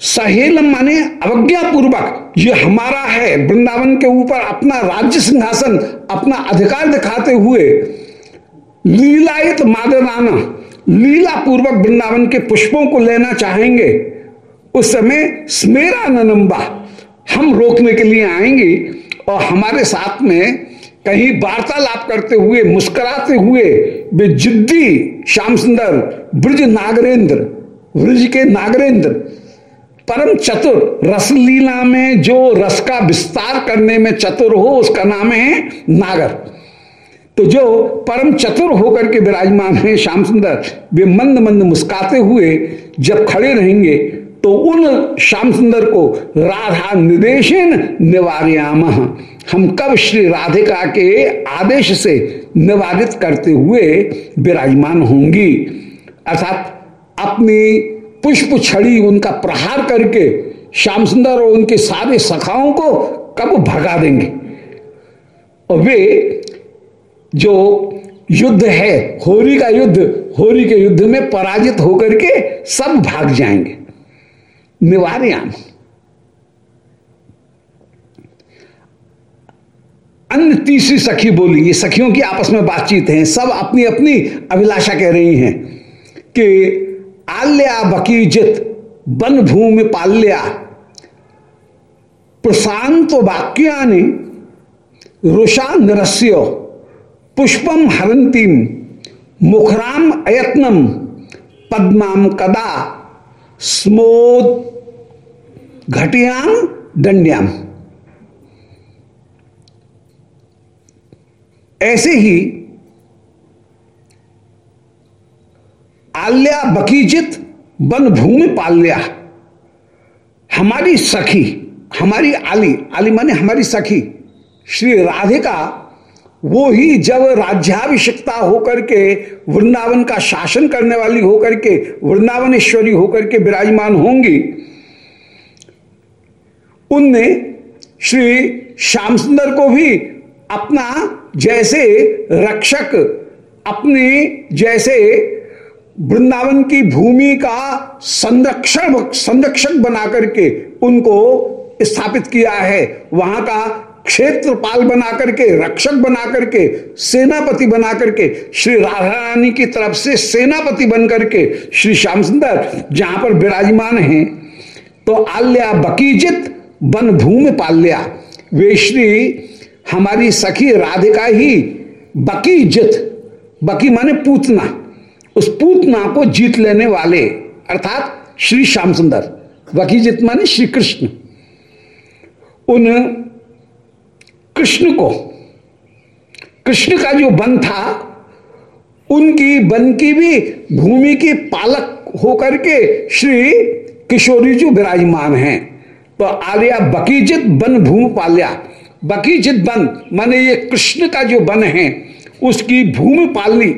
सहेलम माने अवज्ञा पूर्वक ये हमारा है, वृंदावन के ऊपर अपना राज्य सिंहासन, अपना अधिकार दिखाते हुए, लीलायत मादराना लीला पूर्वक वृंदावन के पुष्पों को लेना चाहेंगे, उस समय स्मेरा नंबा हम रोकने के लिए आएँगे और हमारे साथ में कहीं वार्तालाप करते हुए, मुस्कुराते हुए वे जिद्दी श्याम सुंदर, ब्रज नागरेंद्र, ब्रज के नागरेंद्र, परम चतुर रसलीला में जो रस का विस्तार करने में चतुर हो, उसका नाम है नागर। तो जो परम चतुर होकर के विराजमान है श्याम सुंदर, वे मंद मंद मुस्काते हुए जब खड़े रहेंगे तो उन श्याम सुंदर को राधा निदेशन निवार्याम। हम कब श्री राधिका के आदेश से निवारित करते हुए विराजमान होंगी? अर्थात अपनी पुष्प छड़ी, उनका प्रहार करके श्याम सुंदर और उनके सारे सखाओं को कब भगा देंगे? और वे जो युद्ध है, होरी का युद्ध, होरी के युद्ध में पराजित होकर के सब भाग जाएँगे। निवार्याम। अन्य तीसरी सखी बोली, ये सखियों की आपस में बातचीत है, सब अपनी अपनी अभिलाषा कह रही हैं कि आल्या बकीजित, वन भूमि पाल्या। प्रशांत वाक्यानि, रुषा नरस्य, पुष्पम हरंतीम, मुखराम अयत्नम, पद्माम कदा, स्मोद घटियाम दंड्याम ऐसे ही आल्या बकीजित वन भूमि पाल्या। हमारी सखी, हमारी आली आली माने हमारी सखी, श्री राधिका, वो ही जब राज्याभिषिकता होकर के वृंदावन का शासन करने वाली होकर के, वृंदावनेश्वरी होकर के विराजमान होंगी, उनने श्री श्याम सुंदर को भी अपना जैसे रक्षक, अपने जैसे वृंदावन की भूमि का संरक्षण, संरक्षक बना करके उनको स्थापित किया है। वहाँ का क्षेत्रपाल बना करके रक्षक बना करके सेनापति बना करके श्री राधा रानी की तरफ़ से सेनापति बन करके श्री श्याम सुंदर, जहाँ पर विराजमान हैं तो आल्या बकीजित, वन भूमि पाल्या। वे श्री हमारी सखी राधिका ही बकी जित। बकी माने पूतना। उस पूतना को जीत लेने वाले, अर्थात श्री श्याम सुंदर बकी जित माने श्री कृष्ण। उन कृष्ण को, कृष्ण का जो वन था, उनकी वन की भी भूमि की पालक होकर के श्री किशोरी जी विराजमान हैं। तो आलिया बकीजित वन भूमि पाल्या। बकीजित वन माने ये कृष्ण का जो वन है, उसकी भूमि पालनी,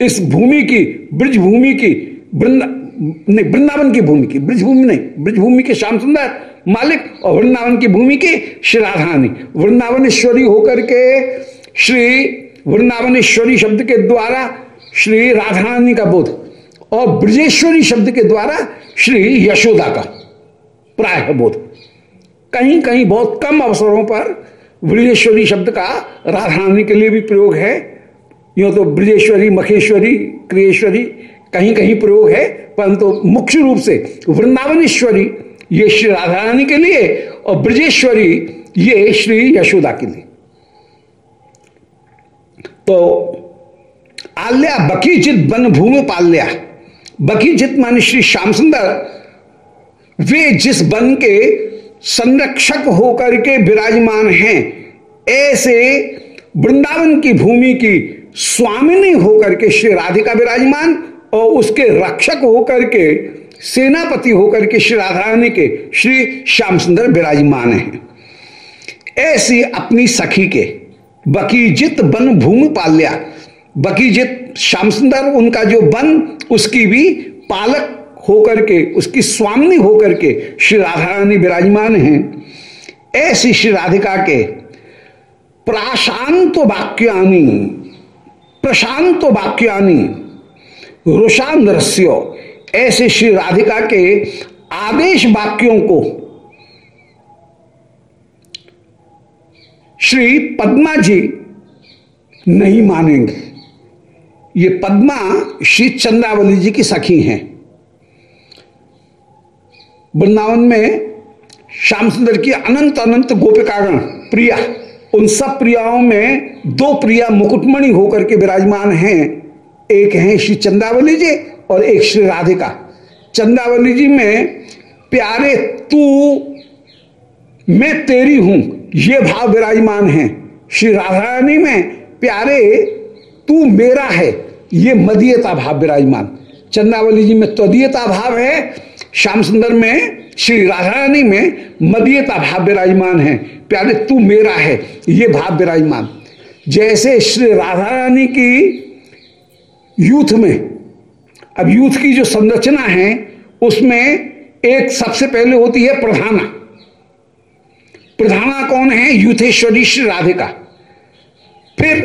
इस भूमि की ब्रज भूमि की, वृंदा, नहीं, वृंदावन की भूमि की ब्रज भूमि नहीं ब्रज भूमि के श्याम सुंदर, मालिक, और वृंदावन की भूमि की श्री राधानी वृंदावनेश्वरी होकर के श्री वृंदावनेश्वरी शब्द के द्वारा श्री राधारानी का बोध, और ब्रजेश्वरी शब्द के द्वारा श्री यशोदा का प्राय बोध। कहीं कहीं बहुत कम अवसरों पर ब्रजेश्वरी शब्द का राधारानी के लिए भी प्रयोग है। यो तो ब्रजेश्वरी, मखेश्वरी, क्रियेश्वरी कहीं कहीं प्रयोग है, परंतु मुख्य रूप से वृंदावनेश्वरी, ये श्री राधा रानी के लिए और ब्रजेश्वरी, ये श्री यशोदा के लिए। तो आल्या बकीजित वन भूमि पाल्या। बकीजित मान श्री श्याम सुंदर। वे जिस वन के संरक्षक होकर के विराजमान हैं। ऐसे वृंदावन की भूमि की स्वामिनी होकर के श्री राधिका विराजमान और उसके रक्षक होकर के सेनापति होकर के श्री राधा रानी के श्री श्याम सुंदर विराजमान हैं। ऐसी अपनी सखी के बकीजित वन भूमि पाल्या। बकीजित श्याम सुंदर, उनका जो वन, उसकी भी पालक होकर के, उसकी स्वामी होकर के श्री राधा रानी विराजमान हैं। ऐसी श्री राधिका के प्राशांत वाक्यानी, प्रशांत वाक्यानी रुषांद्रस्यो ऐसे श्री राधिका के आदेश वाक्यों को श्री पद्मा जी नहीं मानेंगे। ये पद्मा श्री चंद्रावली जी की सखी हैं। वृंदावन में श्याम सुंदर की अनंत अनंत गोपिकागण, प्रिया, उन सब प्रियाओं में दो प्रिया मुकुटमणि होकर के विराजमान हैं। एक हैं श्री चंदावली जी और एक श्री राधिका। चंदावली जी में, प्यारे तू, मैं तेरी हूँ, ये भाव विराजमान है। श्री राधा रानी में, प्यारे तू मेरा है, ये मदीयता भाव विराजमान। चंदावली जी में त्वदीयता भाव है श्याम सुंदर में, श्री राधा रानी में मदीयता भाव विराजमान है। प्यारे, तू मेरा है, ये भाव विराजमान जैसे श्री राधा रानी की यूथ में, अब यूथ की जो संरचना है, उसमें एक सबसे पहले होती है प्रधाना। प्रधाना कौन है? यूथेश्वरी श्री राधिका। फिर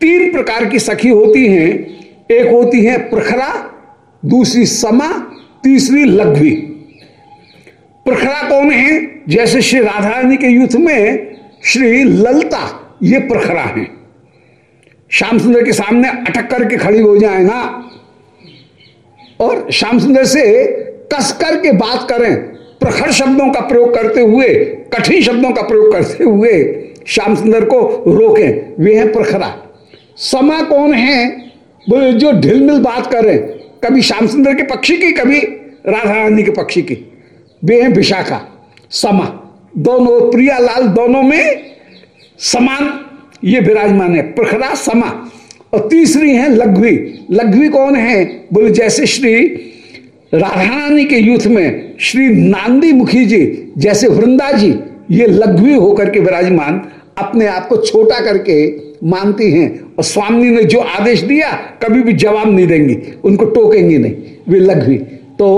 तीन प्रकार की सखी होती हैं। एक होती है प्रखरा, दूसरी समा तीसरी लघ्वी। प्रखरा कौन है? जैसे श्री राधा रानी के युद्ध में श्री ललता, ये प्रखरा है। श्याम सुंदर के सामने अटक करके खड़ी हो जाए ना। और श्याम सुंदर से कस करके बात करें, प्रखर शब्दों का प्रयोग करते हुए, कठिन शब्दों का प्रयोग करते हुए श्याम सुंदर को रोकें। वे हैं प्रखरा। समा कौन है? जो ढिलमिल बात करें कभी श्याम सुंदर के पक्षी की, कभी राधा रानी के पक्षी की। वे हैं विशाखा, समा। दोनों प्रियालाल दोनों में समान, ये विराजमान है। प्रखरा समा। और तीसरी है लघ्वी। लघ्वी कौन है? बोले, जैसे श्री राधा रानी के यूथ में श्री नांदी मुखी जी, जैसे वृंदा जी, ये लघ्वी होकर के विराजमान। अपने आप को छोटा करके मानती हैं और स्वामी ने जो आदेश दिया, कभी भी जवाब नहीं देंगी। उनको टोकेंगी नहीं। वे लघ्वी तो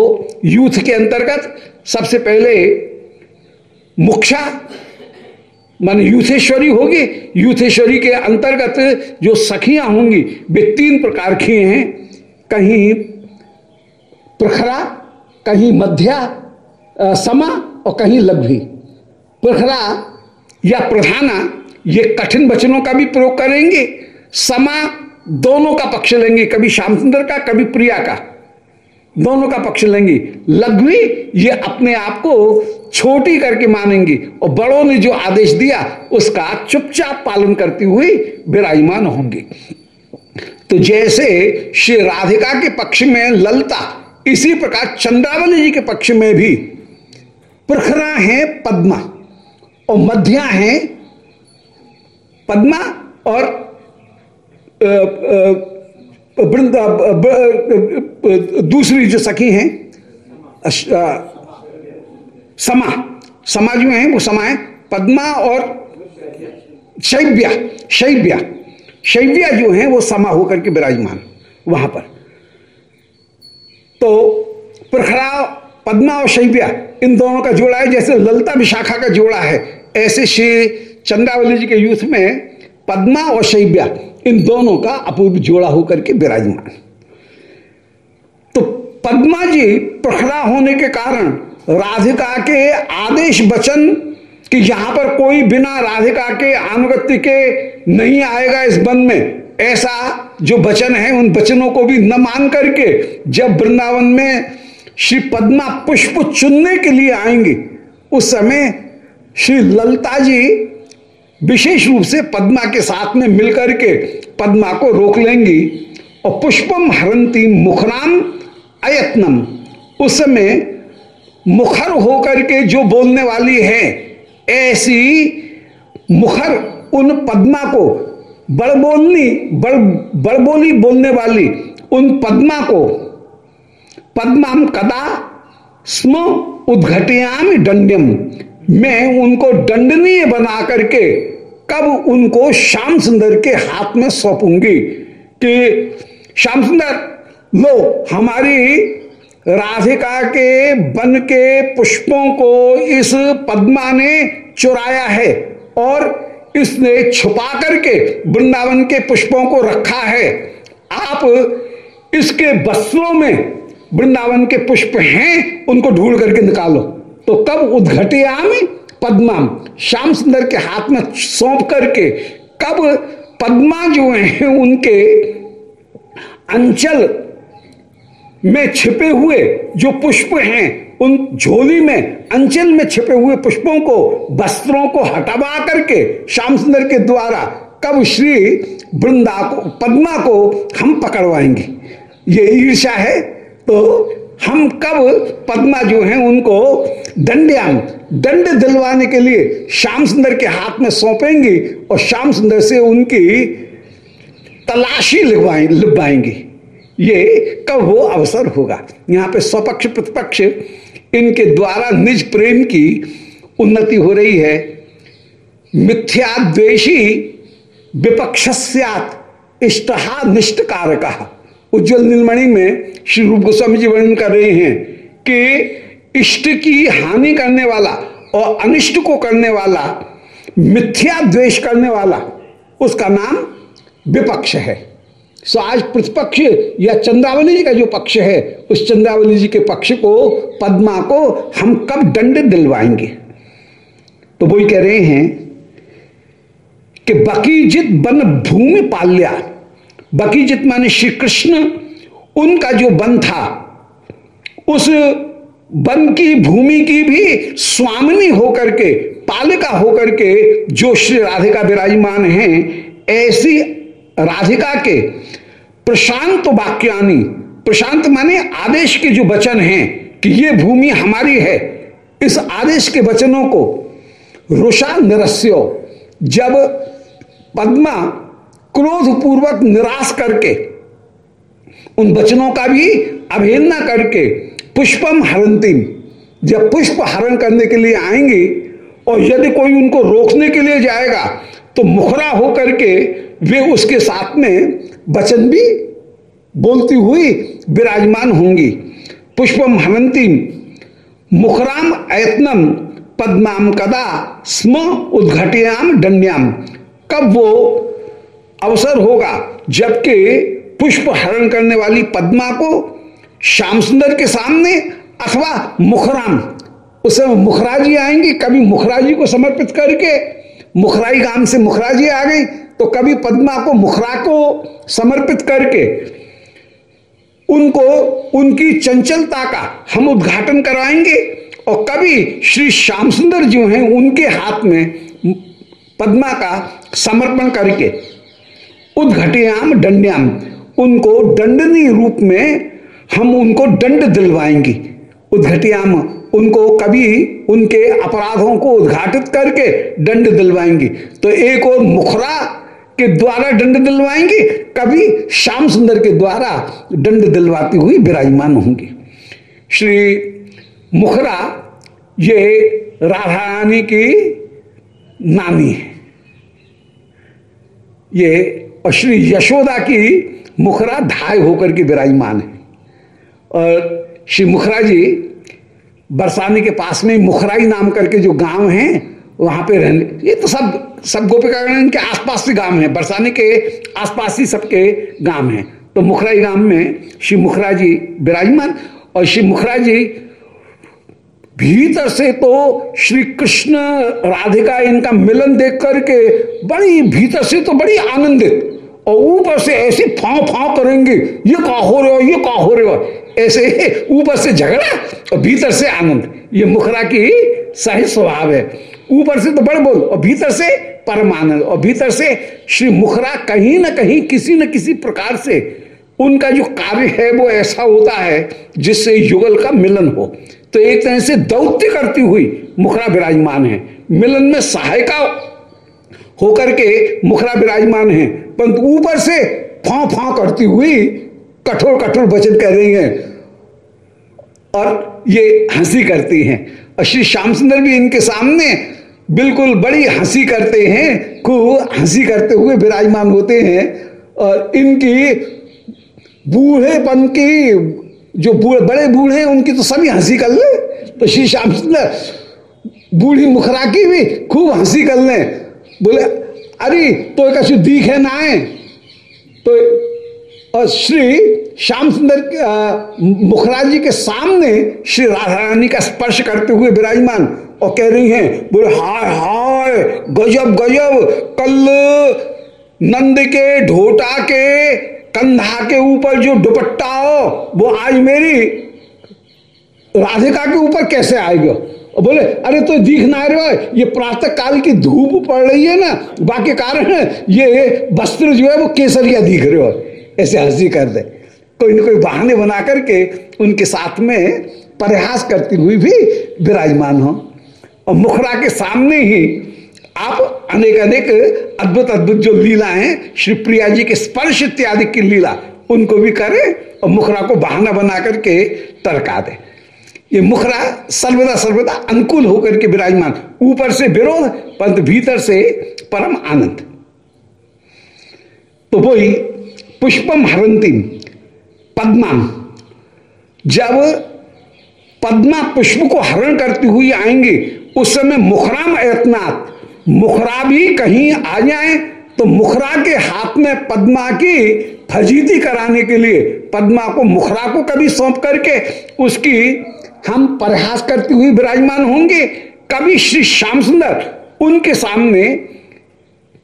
यूथ के अंतर्गत सबसे पहले मुख्या मान यूथेश्वरी होगी। यूथेश्वरी के अंतर्गत जो सखियाँ होंगी, वे तीन प्रकार की हैं। कहीं प्रखरा, कहीं मध्या समा और कहीं लघ्वी। प्रखरा या प्रधाना, ये कठिन वचनों का भी प्रयोग करेंगे, समा दोनों का पक्ष लेंगे, कभी श्याम सुंदर का, कभी प्रिया का। दोनों का पक्ष लेंगी। लघ्वी ये अपने आप को छोटी करके मानेंगी और बड़ों ने जो आदेश दिया, उसका चुपचाप पालन करती हुई विराजमान होंगी। तो जैसे श्री राधिका के पक्ष में ललता, इसी प्रकार चंद्रावली जी के पक्ष में भी प्रखरा है पद्मा। और मध्या है पद्मा और वृंदा दूसरी जो सखी हैं समा। समा जो है, वो समा है। पद्मा और शैव्या। शैव्या। शैव्या जो है, वो समा होकर के विराजमान, वहाँ पर। तो प्रखरा, पद्मा और शैव्या, इन दोनों का जोड़ा है, जैसे ललता विशाखा का जोड़ा है। ऐसे श्री चंद्रावली जी के यूथ में पद्मा और शैव्या, इन दोनों का अपूर्व जोड़ा होकर के विराजमान। तो पद्मा जी प्रखरा होने के कारण राधिका के आदेश वचन कि यहाँ पर कोई बिना राधिका के अनुगत्य के नहीं आएगा इस वन में, ऐसा जो वचन है, उन वचनों को भी न मान करके जब वृंदावन में श्री पद्मा पुष्प चुनने के लिए आएँगे, उस समय श्री ललता जी विशेष रूप से पद्मा के साथ में मिलकर के पद्मा को रोक लेंगी और पुष्पम हरंती मुखराम अयत्नम। उस समय मुखर होकर के जो बोलने वाली है, ऐसी मुखर उन पद्मा को बड़बोलनी, बड़, बड़बोली बोलने वाली उन पद्मा को पद्माम कदा स्म उद्घटियाम दंड्यम मैं उनको दंडनीय बना करके कब उनको श्याम सुंदर के हाथ में सौंपूँगी कि, श्याम सुंदर, लो, हमारी राधिका के वन के पुष्पों को इस पद्मा ने चुराया है और इसने छुपा करके वृंदावन के पुष्पों को रखा है। आप इसके वस्त्रों में वृंदावन के पुष्प हैं, उनको ढूंढ करके निकालो। तो कब उद्घटियाम पद्मा श्याम सुंदर के हाथ में सौंप करके कब पद्मा जो है उनके अंचल में छिपे हुए जो पुष्प हैं, उन झोली में, अंचल में छिपे हुए पुष्पों को, वस्त्रों को हटवा करके श्याम सुंदर के द्वारा कब श्री वृंदा को, पद्मा को हम पकड़वाएँगे। ये ईर्षा है तो हम कब पद्मा जो है उनको दंड्याम, दंड दिलवाने के लिए श्याम सुंदर के हाथ में सौंपेंगे और श्याम सुंदर से उनकी तलाशी लिखवाए, लिखवाएँगे। ये कब वो अवसर होगा? यहाँ पे स्वपक्ष प्रतिपक्ष इनके द्वारा निज प्रेम की उन्नति हो रही है। मिथ्याद्वेषी विपक्षस्यात इष्टहा निष्ठ कारक उज्जवल नीलमणि में श्री रूप गोस्वामी जी वर्णन कर रहे हैं कि इष्ट की हानि करने वाला और अनिष्ट को करने वाला, मिथ्या द्वेष करने वाला, उसका नाम विपक्ष है। सो आज प्रतिपक्ष या चंद्रावली जी का जो पक्ष है, उस चंद्रावली जी के पक्ष को, पद्मा को हम कब दंड दिलवाएँगे? तो वही कह रहे हैं कि बकीजित बन भूमि पाल्या। बकीजित माने श्री कृष्ण उनका जो वन था, उस वन की भूमि की भी स्वामिनी होकर के, पालिका होकर के जो श्री राधिका विराजमान हैं, ऐसी राधिका के प्रशांत वाक्यानी, प्रशांत माने आदेश के जो वचन हैं कि ये भूमि हमारी है, इस आदेश के वचनों को रुषा निरस्यो जब पद्मा क्रोध पूर्वक निराश करके, उन वचनों का भी अवहेलना करके, पुष्पम हरंतिम, जब पुष्प हरण करने के लिए आएँगे, और यदि कोई उनको रोकने के लिए जाएगा तो मुखरा होकर के वे उसके साथ में वचन भी बोलती हुई विराजमान होंगी। पुष्पम हनंतीम मुखराम ऐतनम, पद्माम कदा, स्म उद्घटियाम दंड्याम कब वो अवसर होगा जबकि पुष्प हरण करने वाली पद्मा को श्याम सुंदर के सामने अथवा मुखराम, उस समय मुखराजी आएँगे। कभी मुखराजी को समर्पित करके मुखराई गाँव से मुखराजी आ गई तो कभी पद्मा को मुखरा को समर्पित करके उनको उनकी चंचलता का हम उद्घाटन करवाएँगे। और कभी श्री श्याम सुंदर जो हैं, उनके हाथ में पद्मा का समर्पण करके उद्घटियाम, दंड्याम। उनको दंडनी रूप में हम उनको दंड दिलवाएँगे। उद्घटियाम, उनको कभी उनके अपराधों को उद्घाटित करके दंड दिलवाएँगे। तो एक और मुखरा के द्वारा दंड दिलवाएँगे, कभी श्याम सुंदर के द्वारा दंड दिलवाती हुई विराजमान होंगी। श्री मुखरा, ये राधा रानी की नानी है। ये और श्री यशोदा की मुखरा धाय होकर के विराजमान है। और श्री मुखरा जी बरसाने के पास में मुखराई नाम करके जो गाँव है, वहाँ पे रहने ये तो सब सब गोपिकागण के आसपास के गाँव हैं, बरसाने के आसपास ही सबके गाँव हैं। तो मुखराई गाँव में श्री मुखरा जी विराजमान और श्री मुखरा जी भीतर से तो श्री कृष्ण राधिका इनका मिलन देख करके बड़ी भीतर से तो बड़ी आनंदित। और ऊपर से ऐसी फाव फाव करेंगे, ये का हो रहे हो, ये का हो रहे हो। ऐसे ऊपर से झगड़ा और भीतर से आनंद। ये मुखरा की सही स्वभाव है। ऊपर से तो बड़े बोल, और भीतर से परम आनंद और भीतर से श्री मुखरा कहीं ना कहीं, किसी न किसी प्रकार से उनका जो कार्य है, वो ऐसा होता है जिससे युगल का मिलन हो। तो एक तरह से दौत्य करती हुई मुखरा विराजमान है। मिलन में सहायता होकर के मुखरा विराजमान है। परंतु ऊपर से फां फां करती हुई कठोर कठोर वचन कह रही हैं। और ये हँसी करती हैं। और श्री श्याम सुंदर भी इनके सामने बिल्कुल बड़ी हँसी करते हैं, खूब हँसी करते हुए विराजमान होते हैं। और इनकी बूढ़ेपन की जो बूढ़े, बड़े बूढ़े हैं, उनकी तो सभी हँसी कर ले। तो श्री श्याम सुंदर बूढ़ी मुखरा की भी खूब हँसी कर ले। बोले, अरे तो कछु दीख है ना है तो और श्री श्याम सुंदर मुखरा जी के सामने श्री राधा रानी का स्पर्श करते हुए विराजमान और कह रही हैं, बोले, हाय हाय, गजब गजब, कल नंद के ढोटा के कंधा के ऊपर जो दुपट्टा हो, वो आज मेरी राधिका के ऊपर कैसे आएगा? और बोले, अरे तो दिख ना रहे ये प्रातः काल की धूप पड़ रही है ना, बाकी कारण है, ये वस्त्र जो है वो केसरिया दिख रहे हो। ऐसे हँसी कर दे। कोई ना कोई बहाने बना करके उनके साथ में प्रयास करती हुई भी विराजमान हो। और मुखरा के सामने ही आप अनेक अनेक अद्भुत अद्भुत जो लीला हैं श्री प्रिया जी के स्पर्श इत्यादि की लीला, उनको भी करें और मुखरा को बहाना बना करके तरका दे। ये मुखरा सर्वदा सर्वदा अनुकूल होकर के विराजमान, ऊपर से विरोध, परंतु भीतर से परम आनंद। तो वही पुष्पम हरंतिम पद्मा जब पद्मा पुष्प को हरण करती हुई आएँगे, उस समय मुखराम एतनाथ मुखरा भी कहीं आ जाए तो मुखरा के हाथ में पद्मा की फजीती कराने के लिए, पद्मा को, मुखरा को कभी सौंप करके, उसकी हम प्रयास करते हुए विराजमान होंगे। कभी श्री श्याम सुंदर उनके सामने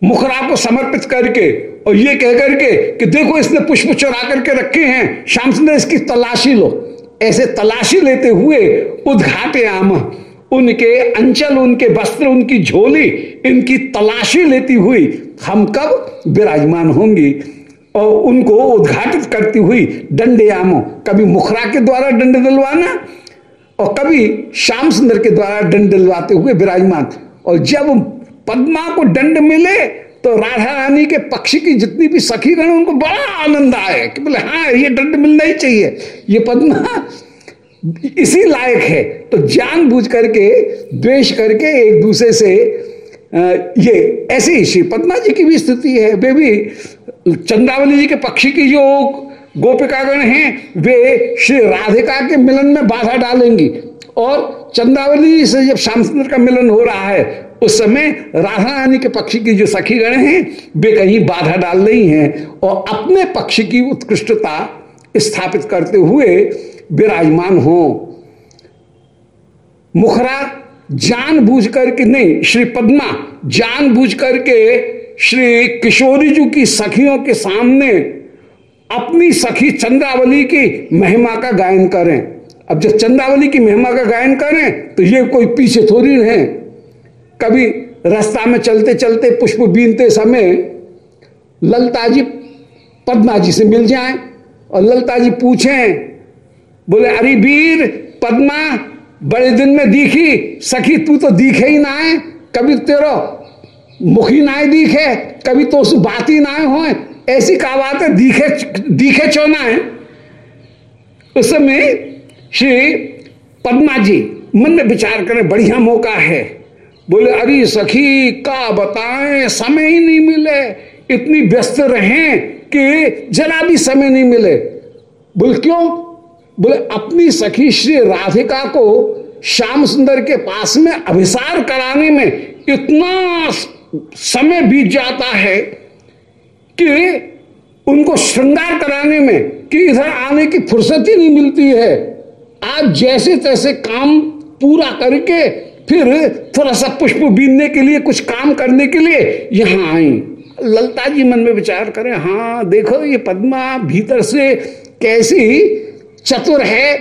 मुखरा को समर्पित करके और ये कह करके कि देखो इसने पुष्प चुरा करके रखे हैं। श्याम सुंदर, इसकी तलाशी लो। ऐसे तलाशी लेते हुए उद्घाटे आम, उनके अंचल, उनके वस्त्र, उनकी झोली, इनकी तलाशी लेती हुई हम कब विराजमान होंगी। और उनको उद्घाटित करती हुई दंडयामो कभी मुखरा के द्वारा दंड दिलवाना और कभी श्याम सुंदर के द्वारा दंड दिलवाते हुए विराजमान। और जब पद्मा को दंड मिले तो राधा रानी के पक्षी की जितनी भी सखी गण उनको बड़ा आनंद आए कि बोले हाँ ये दंड मिलना ही चाहिए। ये पद्मा इसी लायक है। तो जान बूझ करके, द्वेष करके एक दूसरे से ये ऐसी श्री पद्मा जी की भी स्थिति है। वे भी चंद्रावली जी के पक्षी की जो गोपिकागण हैं वे श्री राधिका के मिलन में बाधा डालेंगी। और चंद्रावली जी से जब श्याम सुंदर का मिलन हो रहा है, उस समय राधा रानी के पक्ष की जो सखी गण हैं, वे कहीं बाधा डाल रही हैं। और अपने पक्ष की उत्कृष्टता स्थापित करते हुए विराजमान हो। मुखरा जानबूझ करके नहीं, श्री पद्मा जानबूझ करके श्री किशोरी जी की सखियों के सामने अपनी सखी चंद्रावली की महिमा का गायन करें। अब जब चंद्रावली की महिमा का गायन करें तो ये कोई पीछे थोड़ी है। कभी रास्ता में चलते चलते, पुष्प बीनते समय ललता जी पद्मा जी से मिल जाए और ललता जी पूछें, बोले, अरे वीर, पद्मा, बड़े दिन में दिखी, सखी तू तो दिखे ही ना है। कभी तेरो मुखी ना दिखे, कभी तो उस बात ही ना हो ऐसी का बात है? दिखे दिखे चोना है। उस समय श्री पद्मा जी मन में विचार करें, बढ़िया मौका है। बोले, अरे सखी का बताएँ? समय ही नहीं मिले। इतनी व्यस्त रहे कि जरा भी समय नहीं मिले। बोले, क्यों? बोले, अपनी सखी श्री राधिका को श्याम सुंदर के पास में अभिसार कराने में इतना समय बीत जाता है कि उनको श्रृंगार कराने में कि इधर आने की फुर्सत ही नहीं मिलती है। आज जैसे तैसे काम पूरा करके फिर थोड़ा सा पुष्प बीनने के लिए, कुछ काम करने के लिए यहाँ आई। ललता जी मन में विचार करें हाँ देखो ये पद्मा भीतर से कैसी चतुर है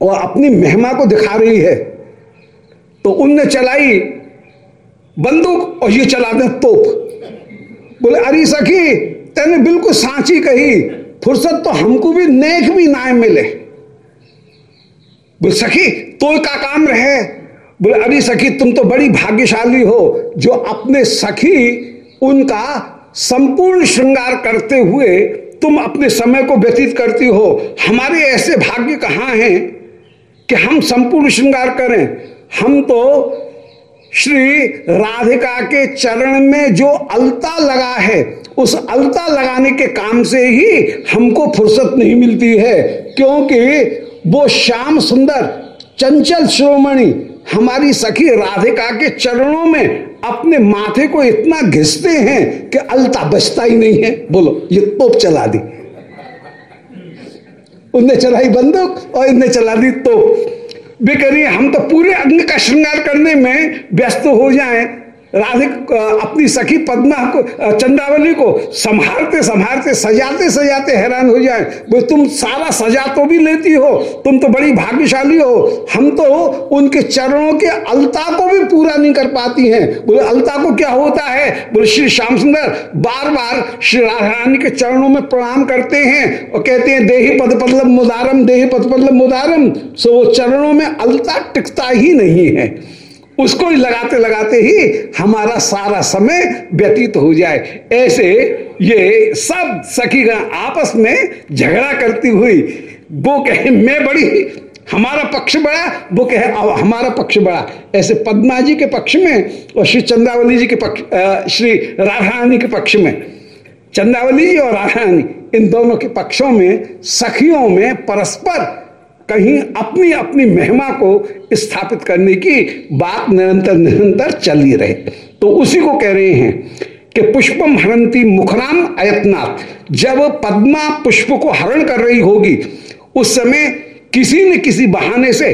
और अपनी महिमा को दिखा रही है। तो उनने चलाई बंदूक और ये चला दे तोप। बोले, अरे सखी, तेने बिल्कुल सांची कही। फुर्सत तो हमको भी, नेक भी ना मिले। बोले, सखी तो का काम रहे। बोले, अरे सखी, तुम तो बड़ी भाग्यशाली हो, जो अपने सखी, उनका संपूर्ण श्रृंगार करते हुए तुम अपने समय को व्यतीत करती हो। हमारे ऐसे भाग्य कहाँ हैं कि हम संपूर्ण श्रृंगार करें? हम तो श्री राधिका के चरण में जो अलता लगा है, उस अलता लगाने के काम से ही हमको फुर्सत नहीं मिलती है, क्योंकि वो श्याम सुंदर, चंचल श्रोमणी, हमारी सखी राधिका के चरणों में अपने माथे को इतना घिसते हैं कि अलता बचता ही नहीं है। बोलो, ये तोप चला दी। उनने चलाई बंदूक और इनने चला दी तोप। वे करिए हम तो पूरे अंग का श्रृंगार करने में व्यस्त हो जाएँ। राधिक अपनी सखी पद्मा को चंद्रावली को संभालते संभालते सजाते सजाते हैरान हो जाए। वो तुम सारा सजा तो भी लेती हो, तुम तो बड़ी भाग्यशाली हो। हम तो उनके चरणों के अलता को भी पूरा नहीं कर पाती हैं। बोले, अलता को क्या होता है? बोले, श्री श्याम सुंदर बार बार श्री राधा रानी के चरणों में प्रणाम करते हैं और कहते हैं, देही पद पदलम मुदारम, देही पद पदलम मुदारम। सो वो चरणों में अलता टिकता ही नहीं है। उसको लगाते लगाते ही हमारा सारा समय व्यतीत हो जाए। ऐसे ये सब सखीगण आपस में झगड़ा करती हुई, वो कहे, मैं बड़ी, हमारा पक्ष बड़ा। वो कहे हमारा पक्ष बड़ा। ऐसे पद्मा जी के पक्ष में और श्री चंद्रावली जी के पक्ष श्री राधारानी के पक्ष में चंद्रावली जी और राधारानी, इन दोनों के पक्षों में, सखियों में परस्पर कहीं अपनी अपनी महिमा को स्थापित करने की बात निरंतर निरंतर चली रहे। तो उसी को कह रहे हैं कि पुष्पम हरंती मुखराम अयतनाथ जब पद्मा पुष्प को हरण कर रही होगी, उस समय किसी न किसी बहाने से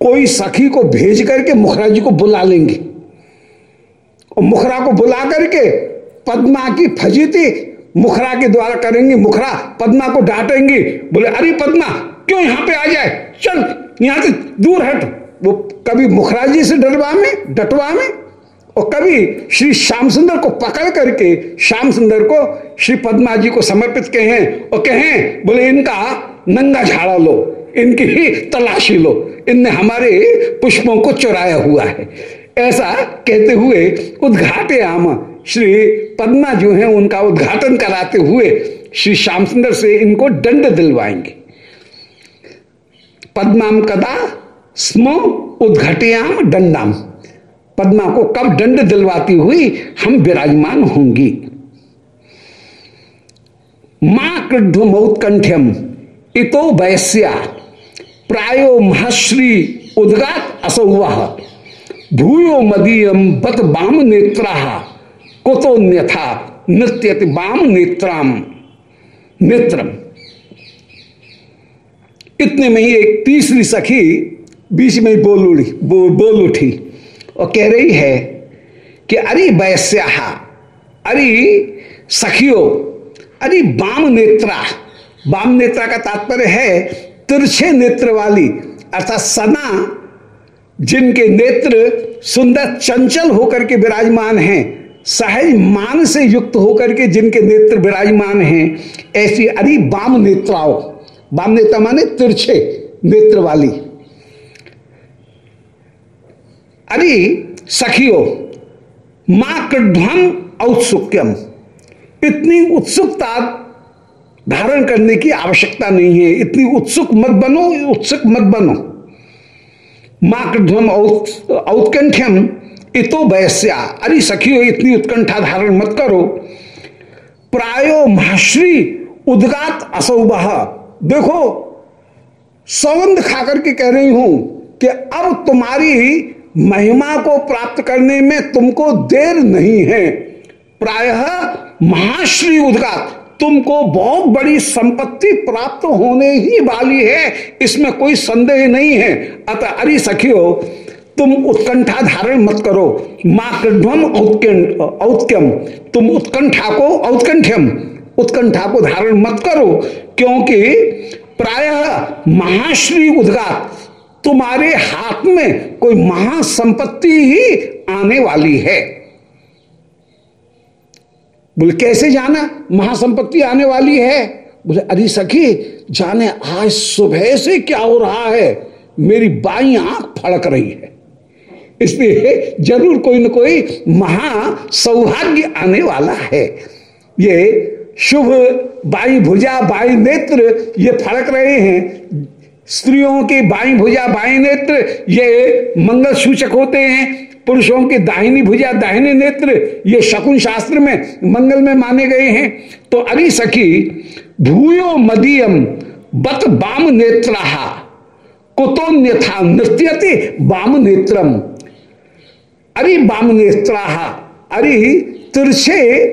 कोई सखी को भेज करके मुखरा जी को बुला लेंगे। और मुखरा को बुला करके पद्मा की फजीती मुखरा के द्वारा करेंगे। मुखरा पद्मा को डांटेंगी। बोले, अरे पद्मा क्यों यहाँ पे आ जाए? चल, यहाँ से दूर हट। वो कभी मुखराजी से डरवा में, डटवा में, और कभी श्री श्याम सुंदर को पकड़ करके श्याम सुंदर को श्री पद्मा जी को समर्पित कहें और कहें, बोले, इनका नंगा झाड़ा लो, इनकी ही तलाशी लो, इनने हमारे पुष्पों को चुराया हुआ है। ऐसा कहते हुए उद्घाटे आम श्री पद्मा जो है, उनका उद्घाटन कराते हुए श्री श्याम सुंदर से इनको दंड दिलवाएँगे। पद्माम कदा, स्म उद्घटियाम दंडाम। पद्मा को कब दंड दिलवाती हुई हम विराजमान होंगी। माँ कृढ़ मौत्कंठ्यम, इतो वैश्या, प्रायो महश्री उदगात असौवा भूयो मदीयम बत बाम नेत्रा कुतोन्यथा नृत्य बाम नेत्राम। नेत्रम। इतने में ही एक तीसरी सखी बीच में ही बोल उड़ी बो, बोल उठी और कह रही है कि अरे वैश्या अरे सखियो अरे बाम नेत्रा बाम नेत्रा का तात्पर्य है तिरछे नेत्र वाली अर्थात सना जिनके नेत्र सुंदर चंचल होकर के विराजमान हैं सहज मान से युक्त होकर के जिनके नेत्र विराजमान हैं ऐसी अरे बाम नेत्राओं बाम नेता माने तिरछे नेत्र वाली अरे, सखियो माँ कृध्वम औत्सुक्यम। इतनी उत्सुकता धारण करने की आवश्यकता नहीं है। इतनी उत्सुक मत बनो, उत्सुक मत बनो। माँ कृध्वम औत्कंठ्यम इतो वयस्या। अरे, सखियो, इतनी उत्कंठा धारण मत करो। प्रायो महाश्री उदगात असौबह देखो, सौगंध खाकर करके कह रही हूँ कि अब तुम्हारी महिमा को प्राप्त करने में तुमको देर नहीं है। प्रायः महाश्री उदगात तुमको बहुत बड़ी संपत्ति प्राप्त होने ही वाली है। इसमें कोई संदेह नहीं है। अतः अरे सखियो, तुम उत्कंठा धारण मत करो। माँ औत्क्यम तुम उत्कंठा को औत्कंठ्यम। उत्कंठा को धारण मत करो, क्योंकि प्रायः महाश्री उद्गात तुम्हारे हाथ में कोई महासंपत्ति ही आने वाली है। बोले, कैसे जाना? महासंपत्ति आने वाली है? बोले, अरे सखी, जाने आज सुबह से क्या हो रहा है? मेरी बाई आँख फड़क रही है। इसलिए ज़रूर कोई ना कोई महा सौभाग्य आने वाला है। ये शुभ, बाई भुजा, बाई नेत्र, ये फड़क रहे हैं। स्त्रियों की बाई भुजा, बाई नेत्र, ये मंगल सूचक होते हैं। पुरुषों की दाहिनी भुजा, दाहिने नेत्र, ये शकुन शास्त्र में, मंगल में माने गए हैं। तो अरे सखी, भूयो मदीयम बत बाम नेत्रा कुतोन्यथा नृत्यति बाम नेत्रम। अरे बाम नेत्रा अरे तिरछे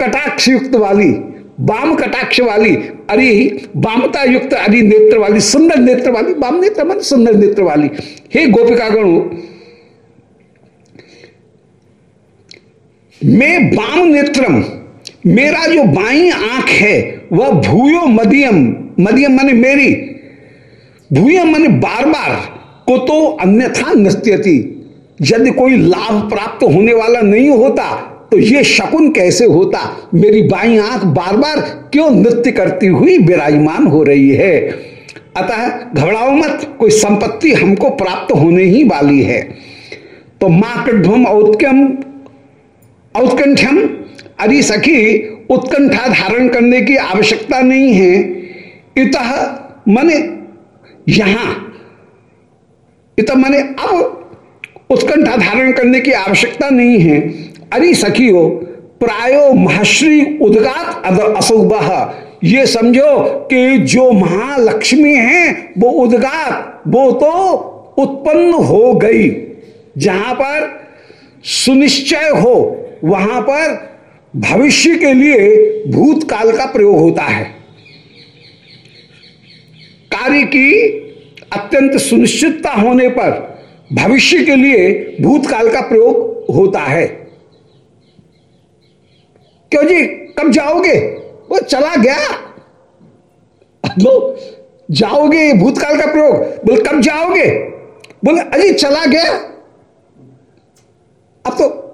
कटाक्ष युक्त वाली बाम कटाक्ष वाली अरे बामता युक्त अरे नेत्र वाली सुंदर नेत्र वाली बाम नेत्र मान सुंदर नेत्र वाली हे गोपिका गणु मैं बाम नेत्रम मेरा जो बाई आँख है, वह भूयो मदियम मदियम माने मेरी भूयम माने बार बार को तो अन्यथा नृत्यति यदि कोई लाभ प्राप्त होने वाला नहीं होता तो ये शकुन कैसे होता? मेरी बाई आँख बार बार क्यों नृत्य करती हुई विराजमान हो रही है? अतः घबराओ मत, कोई संपत्ति हमको प्राप्त होने ही वाली है। तो माँ कृध्वम औत्क्यम औत्कंठ्यम अरे सखी, उत्कंठा धारण करने की आवश्यकता नहीं है। इत मने यहाँ, इत मने अब उत्कंठा धारण करने की आवश्यकता नहीं है। अरे सखियो, प्रायो महश्री उदगात असुभ ये समझो कि जो महालक्ष्मी है, वो उदगात, वो तो उत्पन्न हो गई। जहाँ पर सुनिश्चय हो, वहाँ पर भविष्य के लिए भूतकाल का प्रयोग होता है। कार्य की अत्यंत सुनिश्चितता होने पर भविष्य के लिए भूतकाल का प्रयोग होता है। क्यों जी? कब जाओगे? वो चला गया। लो जाओगे, भूतकाल का प्रयोग। बोले, कब जाओगे? बोले अजी चला गया। अब तो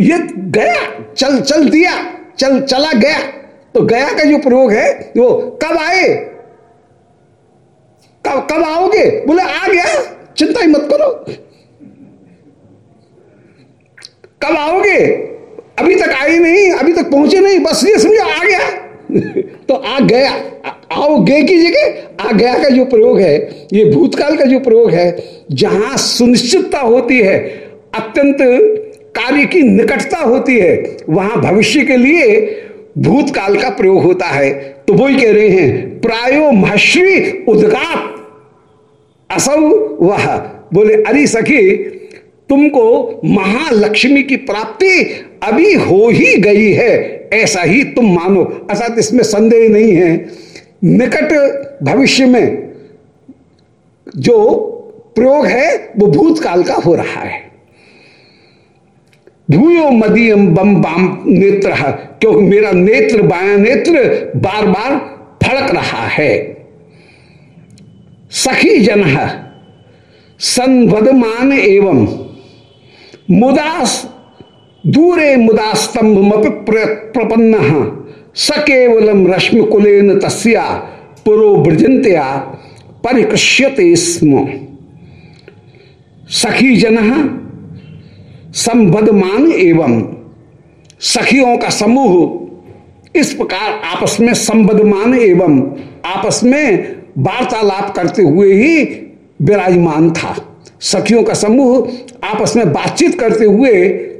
ये गया, चल चल दिया, चल, चला गया। तो गया का जो प्रयोग है, वो कब आए? कब कब आओगे? बोले, आ गया। चिंता ही मत करो। कब आओगे? अभी तक आए नहीं, अभी तक पहुँचे नहीं, बस ये समझो, आ गया। तो आ गया, आओ गे की जगह, आ गया का जो प्रयोग है, ये भूतकाल का जो प्रयोग है, जहाँ सुनिश्चितता होती है, अत्यंत कार्य की निकटता होती है, वहाँ भविष्य के लिए भूतकाल का प्रयोग होता है। तो वो ही कह रहे हैं, प्रायो महर्षि उदगात असौ वह। बोले, अरे सखी तुमको महालक्ष्मी की प्राप्ति अभी हो ही गई है। ऐसा ही तुम मानो। अर्थात इसमें संदेह नहीं है। निकट भविष्य में जो प्रयोग है, वो भूतकाल का हो रहा है। भूयो मदीयम बम बाम नेत्र क्योंकि मेरा नेत्र, बाया नेत्र बार बार फड़क रहा है। सखी जन संवदमान एवं मुदास, दूरे मुदास्तंभ प्रपन्न। स केवलम रश्मि कुलेन तस्या परिकृष्यते स्म। सखी जन, संबदमान एवं। सखियों का समूह, इस प्रकार आपस में संबदमान एवं। आपस में वार्तालाप करते हुए ही विराजमान था। सखियों का समूह आपस में बातचीत करते हुए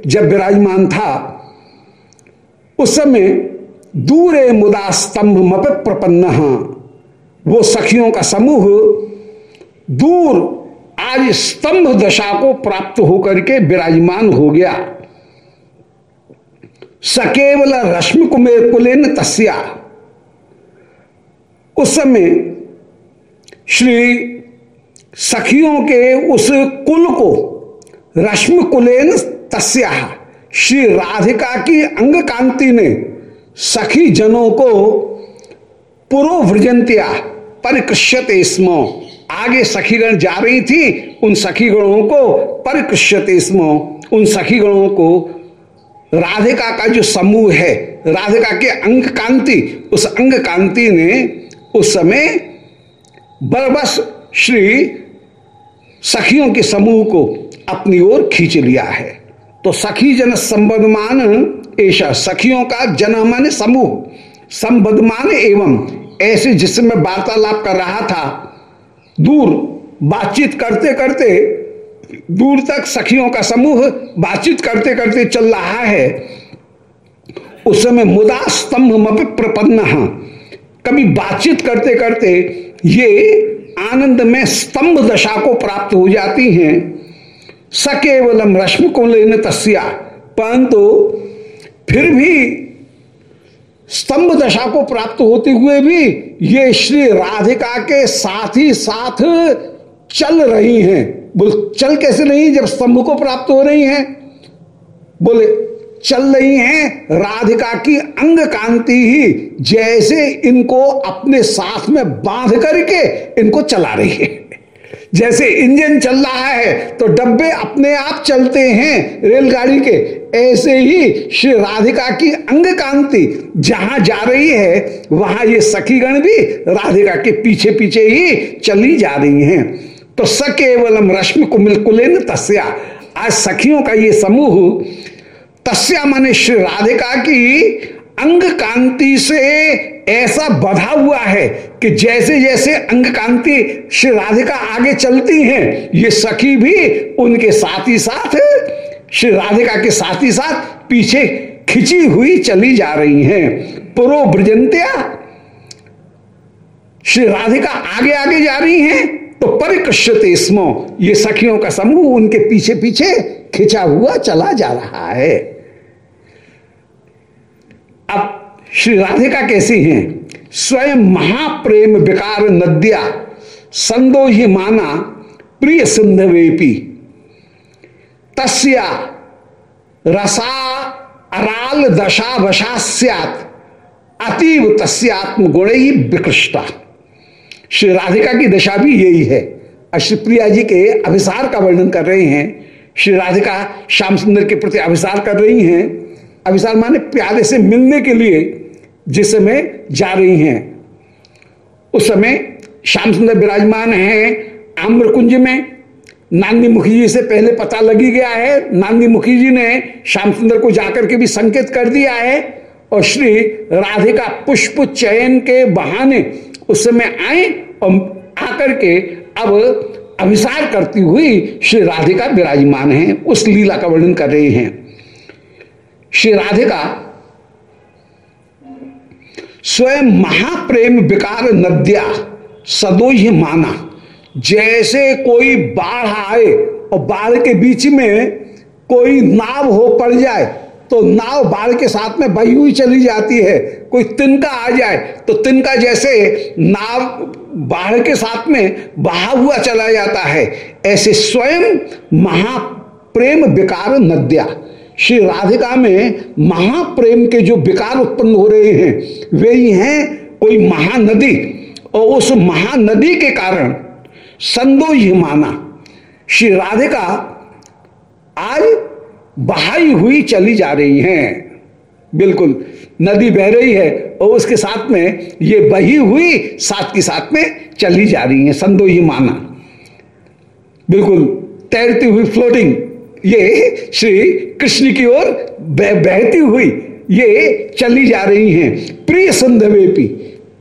जब विराजमान था, उस समय दूरे मुदा स्तंभ मप प्रपन्न वो सखियों का समूह दूर आज स्तंभ दशा को प्राप्त होकर के विराजमान हो गया। सकेवल रश्मि कुमेर कुलेन तस्या। उस समय श्री सखियों के उस कुल को रश्मि कुलेन तस्या श्री राधिका की अंग कांति ने सखी जनों को पुरोवृजंत्या परिकृष्यते स्म। आगे सखीगण जा रही थी, उन सखीगणों को परिकृष्यते स्म। उन सखीगणों को राधिका का जो समूह है, राधिका के अंग कांति उस अंग कांति ने उस समय बरबस श्री सखियों के समूह को अपनी ओर खींच लिया है। तो सखी जन संबदमान ऐसा सखियों का जन समूह, संबदमान एवं ऐसे जिससे मैं वार्तालाप कर रहा था, दूर बातचीत करते करते, दूर तक सखियों का समूह बातचीत करते करते चल रहा है। उस समय मुदा स्तंभ मप प्रपन्न। कभी बातचीत करते करते ये आनंद में स्तंभ दशा को प्राप्त हो जाती हैं। सकेवलम रश्मि को लेने तस्या। परंतु फिर भी स्तंभ दशा को प्राप्त होते हुए भी ये श्री राधिका के साथ ही साथ चल रही हैं। बोल, चल कैसे नहीं जब स्तंभ को प्राप्त हो रही हैं? बोले चल रही हैं। राधिका की अंग कांति ही जैसे इनको अपने साथ में बाँध करके इनको चला रही है। जैसे इंजन चल रहा है तो डब्बे अपने आप चलते हैं रेलगाड़ी के। ऐसे ही श्री राधिका की अंग कांति जहाँ जा रही है, वहाँ ये सखीगण भी राधिका के पीछे पीछे ही चली जा रही हैं। तो सकेवलम रश्मि कुमिल कुलेन तस्या। आज सखियों का ये समूह तस्या माने श्री राधिका की अंग कांति से ऐसा बधा हुआ है कि जैसे जैसे अंग कांति श्री राधिका आगे चलती हैं, ये सखी भी उनके साथ ही साथ, श्री राधिका के साथ ही साथ पीछे खिंची हुई चली जा रही हैं। पुरो ब्रजंत्या, श्री राधिका आगे आगे जा रही हैं तो परिकृष्यते स्मो, ये सखियों का समूह उनके पीछे पीछे खिंचा हुआ चला जा रहा है। अब श्री राधिका कैसी हैं? स्वयं महाप्रेम विकार नद्या संदो ही माना प्रिय सिंधवेपी। तस्या रसा अराल दशा वशा सत अतीव तस्यात्म गुण ही विकृष्टा। श्री राधिका की दशा भी यही है। अश्रीप्रिया जी के अभिसार का वर्णन कर रहे हैं। श्री राधिका श्याम सुंदर के प्रति अभिसार कर रही हैं। अभिसार माने प्यारे से मिलने के लिए जिस समय जा रही हैं, उस समय श्याम सुंदर विराजमान हैं आम्रकुंज में। नांदी मुखी जी से पहले पता लगी गया है, नांदी मुखी जी ने श्याम सुंदर को जाकर के भी संकेत कर दिया है और श्री राधिका पुष्प चयन के बहाने उस समय आए और आकर के अब अभिसार करती हुई श्री राधिका विराजमान है, उस लीला का वर्णन कर रहे हैं। श्री राधिका, स्वयं महाप्रेम विकार नद्या सदो ही माना। जैसे कोई बाढ़ आए और बाढ़ के बीच में कोई नाव हो पड़ जाए तो नाव बाढ़ के साथ में बही हुई चली जाती है। कोई तिनका आ जाए तो तिनका जैसे नाव बाढ़ के साथ में बहा हुआ चला जाता है। ऐसे स्वयं महाप्रेम विकार नद्या। श्री राधिका में महाप्रेम के जो विकार उत्पन्न हो रहे हैं, वे ही हैं कोई महानदी। और उस महानदी के कारण संदो ही माना श्री राधिका आज बहाई हुई चली जा रही हैं। बिल्कुल, नदी बह रही है और उसके साथ में ये बही हुई साथ के साथ में चली जा रही है, संदो ही माना बिल्कुल, तैरती हुई फ्लोटिंग ये श्री कृष्ण की ओर बह, बहती हुई ये चली जा रही हैं। प्रिय संधवेपी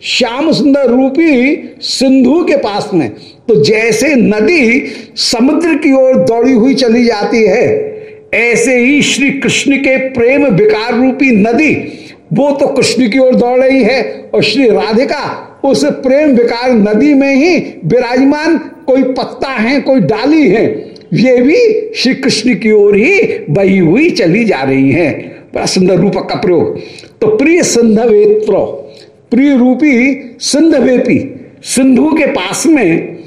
श्याम सुंदर रूपी सिंधु के पास में तो जैसे नदी समुद्र की ओर दौड़ी हुई चली जाती है ऐसे ही श्री कृष्ण के प्रेम विकार रूपी नदी वो तो कृष्ण की ओर दौड़ रही है और श्री राधिका उस प्रेम विकार नदी में ही विराजमान कोई पत्ता है कोई डाली है ये भी श्री कृष्ण की ओर ही बही हुई चली जा रही है। सुंदर रूपक का प्रयोग। तो प्रिय सिंधवेत्र, प्रिय रूपी सिंधवेपी, सिंधु के पास में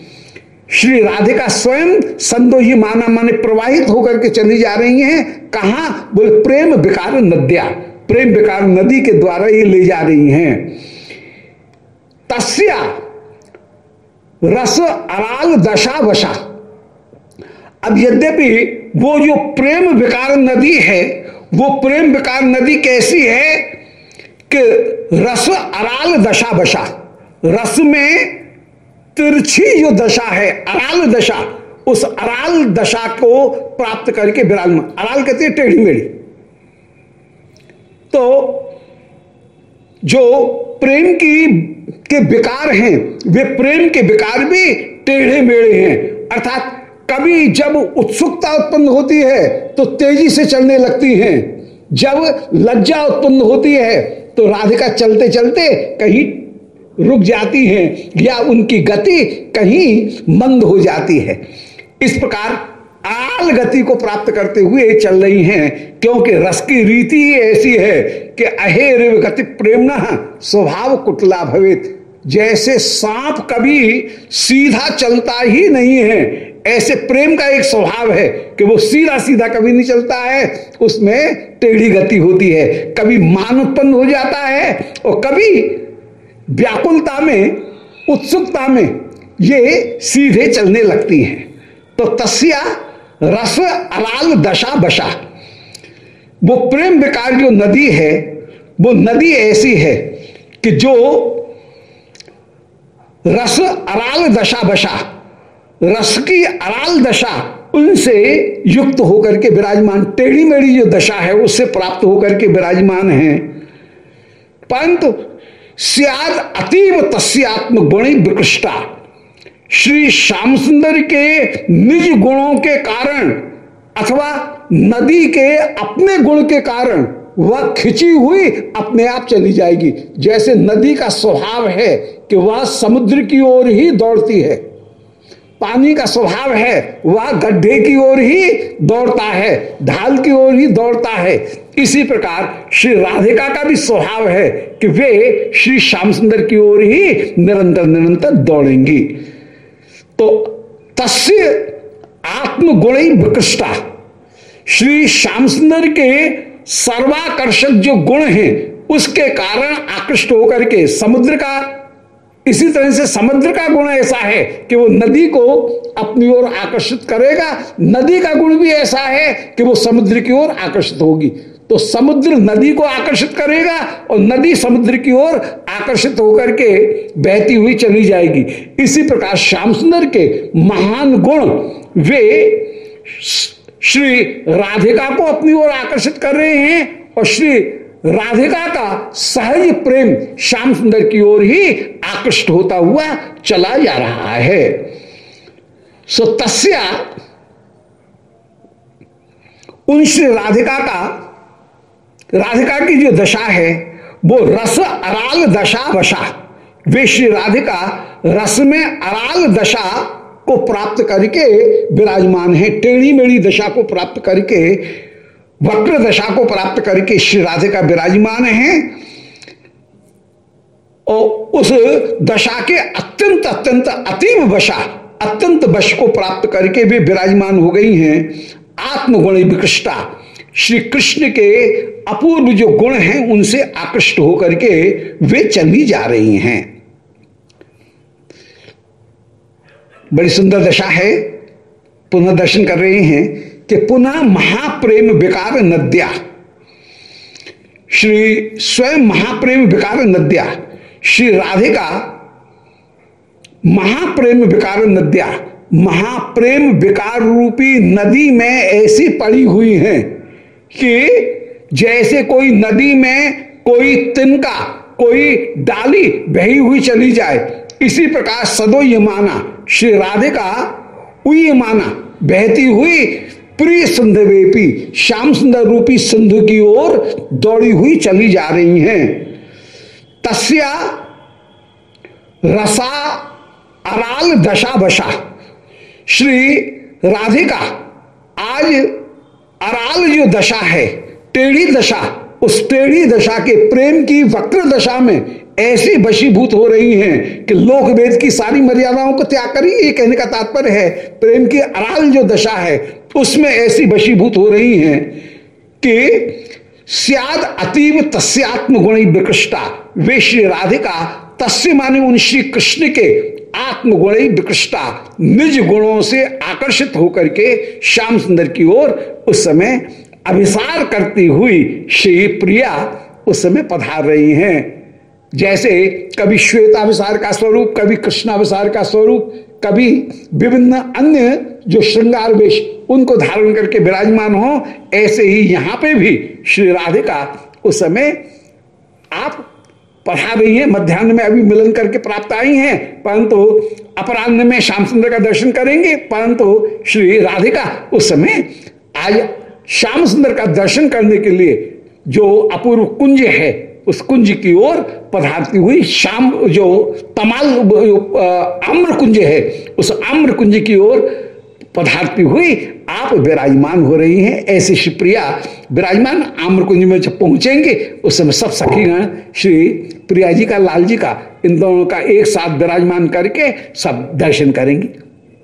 श्री राधिका स्वयं संदो ही माना माने प्रवाहित होकर के चली जा रही हैं। कहा? बोले, प्रेम विकार नद्या, प्रेम विकार नदी के द्वारा ये ले जा रही हैं। तस्या रस अराल दशा वशा अब यद्यपि वो जो प्रेम विकार नदी है, वो प्रेम विकार नदी कैसी है कि रस अराल दशा बशा। रस में तिरछी जो दशा है, अराल दशा, उस अराल दशा को प्राप्त करके विराजमान। अराल कहते हैं टेढ़ी मेढ़ी। तो जो प्रेम की, के विकार हैं, वे प्रेम के विकार भी टेढ़े मेढ़े हैं। अर्थात कभी जब उत्सुकता उत्पन्न होती है तो तेज़ी से चलने लगती हैं। जब लज्जा उत्पन्न होती है तो राधिका चलते चलते कहीं रुक जाती हैं, या उनकी गति कहीं मंद हो जाती है। इस प्रकार आल गति को प्राप्त करते हुए चल रही हैं, क्योंकि रस की रीति ऐसी है कि अहे रिव गति प्रेमना स्वभाव कुटला भवित। जैसे सांप कभी सीधा चलता ही नहीं है ऐसे प्रेम का एक स्वभाव है कि वो सीधा सीधा कभी नहीं चलता है, उसमें टेढ़ी गति होती है। कभी मान उत्पन्न हो जाता है और कभी व्याकुलता में, उत्सुकता में ये सीधे चलने लगती हैं। तो तस्या रस अलाल दशा बशा। वो प्रेम विकार जो नदी है, वो नदी ऐसी है कि जो रस अराल दशा बशा रस की अराल दशा उनसे युक्त होकर के विराजमान टेढ़ी मेढ़ी जो दशा है, उससे प्राप्त होकर के विराजमान है। परंतु सियाद अतीब तस्यात्म गुणी विकृष्टा। श्री श्याम सुंदर के निज गुणों के कारण अथवा नदी के अपने गुण के कारण वह खिंची हुई अपने आप चली जाएगी। जैसे नदी का स्वभाव है कि वह समुद्र की ओर ही दौड़ती है। पानी का स्वभाव है, वह गड्ढे की ओर ही दौड़ता है, ढाल की ओर ही दौड़ता है। इसी प्रकार श्री राधिका का भी स्वभाव है कि वे श्री श्याम सुंदर की ओर ही निरंतर निरंतर दौड़ेंगी। तो तस्य आत्मगुण विकृष्टा। श्री श्याम सुंदर के सर्वाकर्षक जो गुण हैं, उसके कारण आकृष्ट होकर के समुद्र का इसी तरह से समुद्र का गुण ऐसा है कि वो नदी को अपनी ओर आकर्षित करेगा। नदी का गुण भी ऐसा है कि वो समुद्र की ओर आकर्षित होगी। तो समुद्र नदी को आकर्षित करेगा और नदी समुद्र की ओर आकर्षित होकर के बहती हुई चली जाएगी। इसी प्रकार श्याम सुंदर के महान गुण, वे श्री राधिका को अपनी ओर आकर्षित कर रहे हैं और श्री राधिका का सहज प्रेम श्याम सुंदर की ओर ही आकृष्ट होता हुआ चला जा रहा है। सो तस्या, उन श्री राधिका का, राधिका की जो दशा है, वो रस अराल दशा वशा। वे श्री राधिका रस में अराल दशा को प्राप्त करके विराजमान है, टेढ़ी मेढ़ी दशा को प्राप्त करके वक्र दशा को प्राप्त करके श्री राधिका विराजमान है और उस दशा के अत्यंत अत्यंत, अतीव वशा, अत्यंत वश को प्राप्त करके वे विराजमान हो गई हैं। आत्मगुण विकृष्टा। श्री कृष्ण के अपूर्व जो गुण हैं, उनसे आकृष्ट होकर के वे चली जा रही हैं। बड़ी सुंदर दशा है। पुनः दर्शन कर रहे हैं। कि पुनः महाप्रेम विकार नद्या। श्री स्वयं महाप्रेम विकार नद्या। श्री राधिका, महाप्रेम विकार नद्या। महाप्रेम विकार रूपी नदी में ऐसी पड़ी हुई हैं कि जैसे कोई नदी में कोई तिनका, कोई डाली बही हुई चली जाए, इसी प्रकार सदो ये माना। श्री राधिका, उई माना, बहती हुई प्रिय सिंधवेपी श्याम सुंदर रूपी सिंधु की ओर दौड़ी हुई चली जा रही हैं। तस्या रसा अराल दशा बशा। श्री राधिका, आज अराल जो दशा है, टेढ़ी दशा, उस टेढ़ी दशा के प्रेम की वक्र दशा में ऐसी बशीभूत हो रही हैं कि लोक वेद की सारी मर्यादाओं को त्याग करी ये कहने का तात्पर्य है, प्रेम की अराल जो दशा है, उसमें ऐसी बशीभूत हो रही हैं कि सियाद अतीब तस्यात्म गुणी विकृष्टा, वे श्री राधिका, तस्य माने उन श्री कृष्ण के आत्मगुण विकृष्टा, निज गुणों से आकर्षित होकर के श्याम सुंदर की ओर उस समय अभिसार करती हुई श्री प्रिया उस समय पधार रही हैं। जैसे कभी श्वेताभिसार का स्वरूप, कभी कृष्णाभिसार का स्वरूप, कभी विभिन्न अन्य जो श्रृंगार वेश उनको धारण करके विराजमान हो, ऐसे ही यहाँ पे भी श्री राधिका उस समय आप पढ़ा रही हैं, मध्यान्ह में अभी मिलन करके प्राप्त आई हैं, परंतु अपराह्न में श्याम सुंदर का दर्शन करेंगे, परंतु श्री राधिका उस समय आज श्याम सुंदर का दर्शन करने के लिए जो अपूर्व कुंज है उस कुंज की ओर पधारती हुई शाम जो तमाल आम्र कुंज है, उस आम्र कुंज की ओर पधारती हुई आप विराजमान हो रही हैं। ऐसी शिवप्रिया विराजमान आम्र कुंज में जब पहुँचेंगे, उस समय सब सखीगण, श्री प्रिया जी का, लाल जी का, इन दोनों का एक साथ विराजमान करके सब दर्शन करेंगे।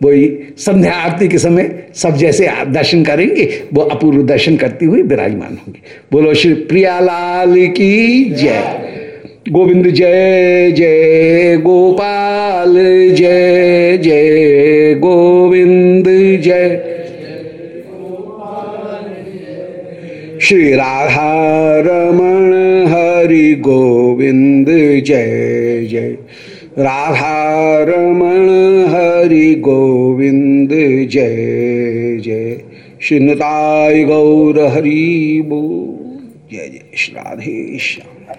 वही संध्या आरती के समय सब जैसे दर्शन करेंगे, वो अपूर्व दर्शन करती हुई विराजमान होंगे। बोलो, श्री प्रियालाल की जय। गोविंद जय जय गोपाल जय जय गोविंद जय। श्री राधा रमण हरि गोविंद जय जय। राधा रमण हरि गोविंद जय जय। श्रीनताय गौर हरि बो जय जय। श्राधे राधेश्याम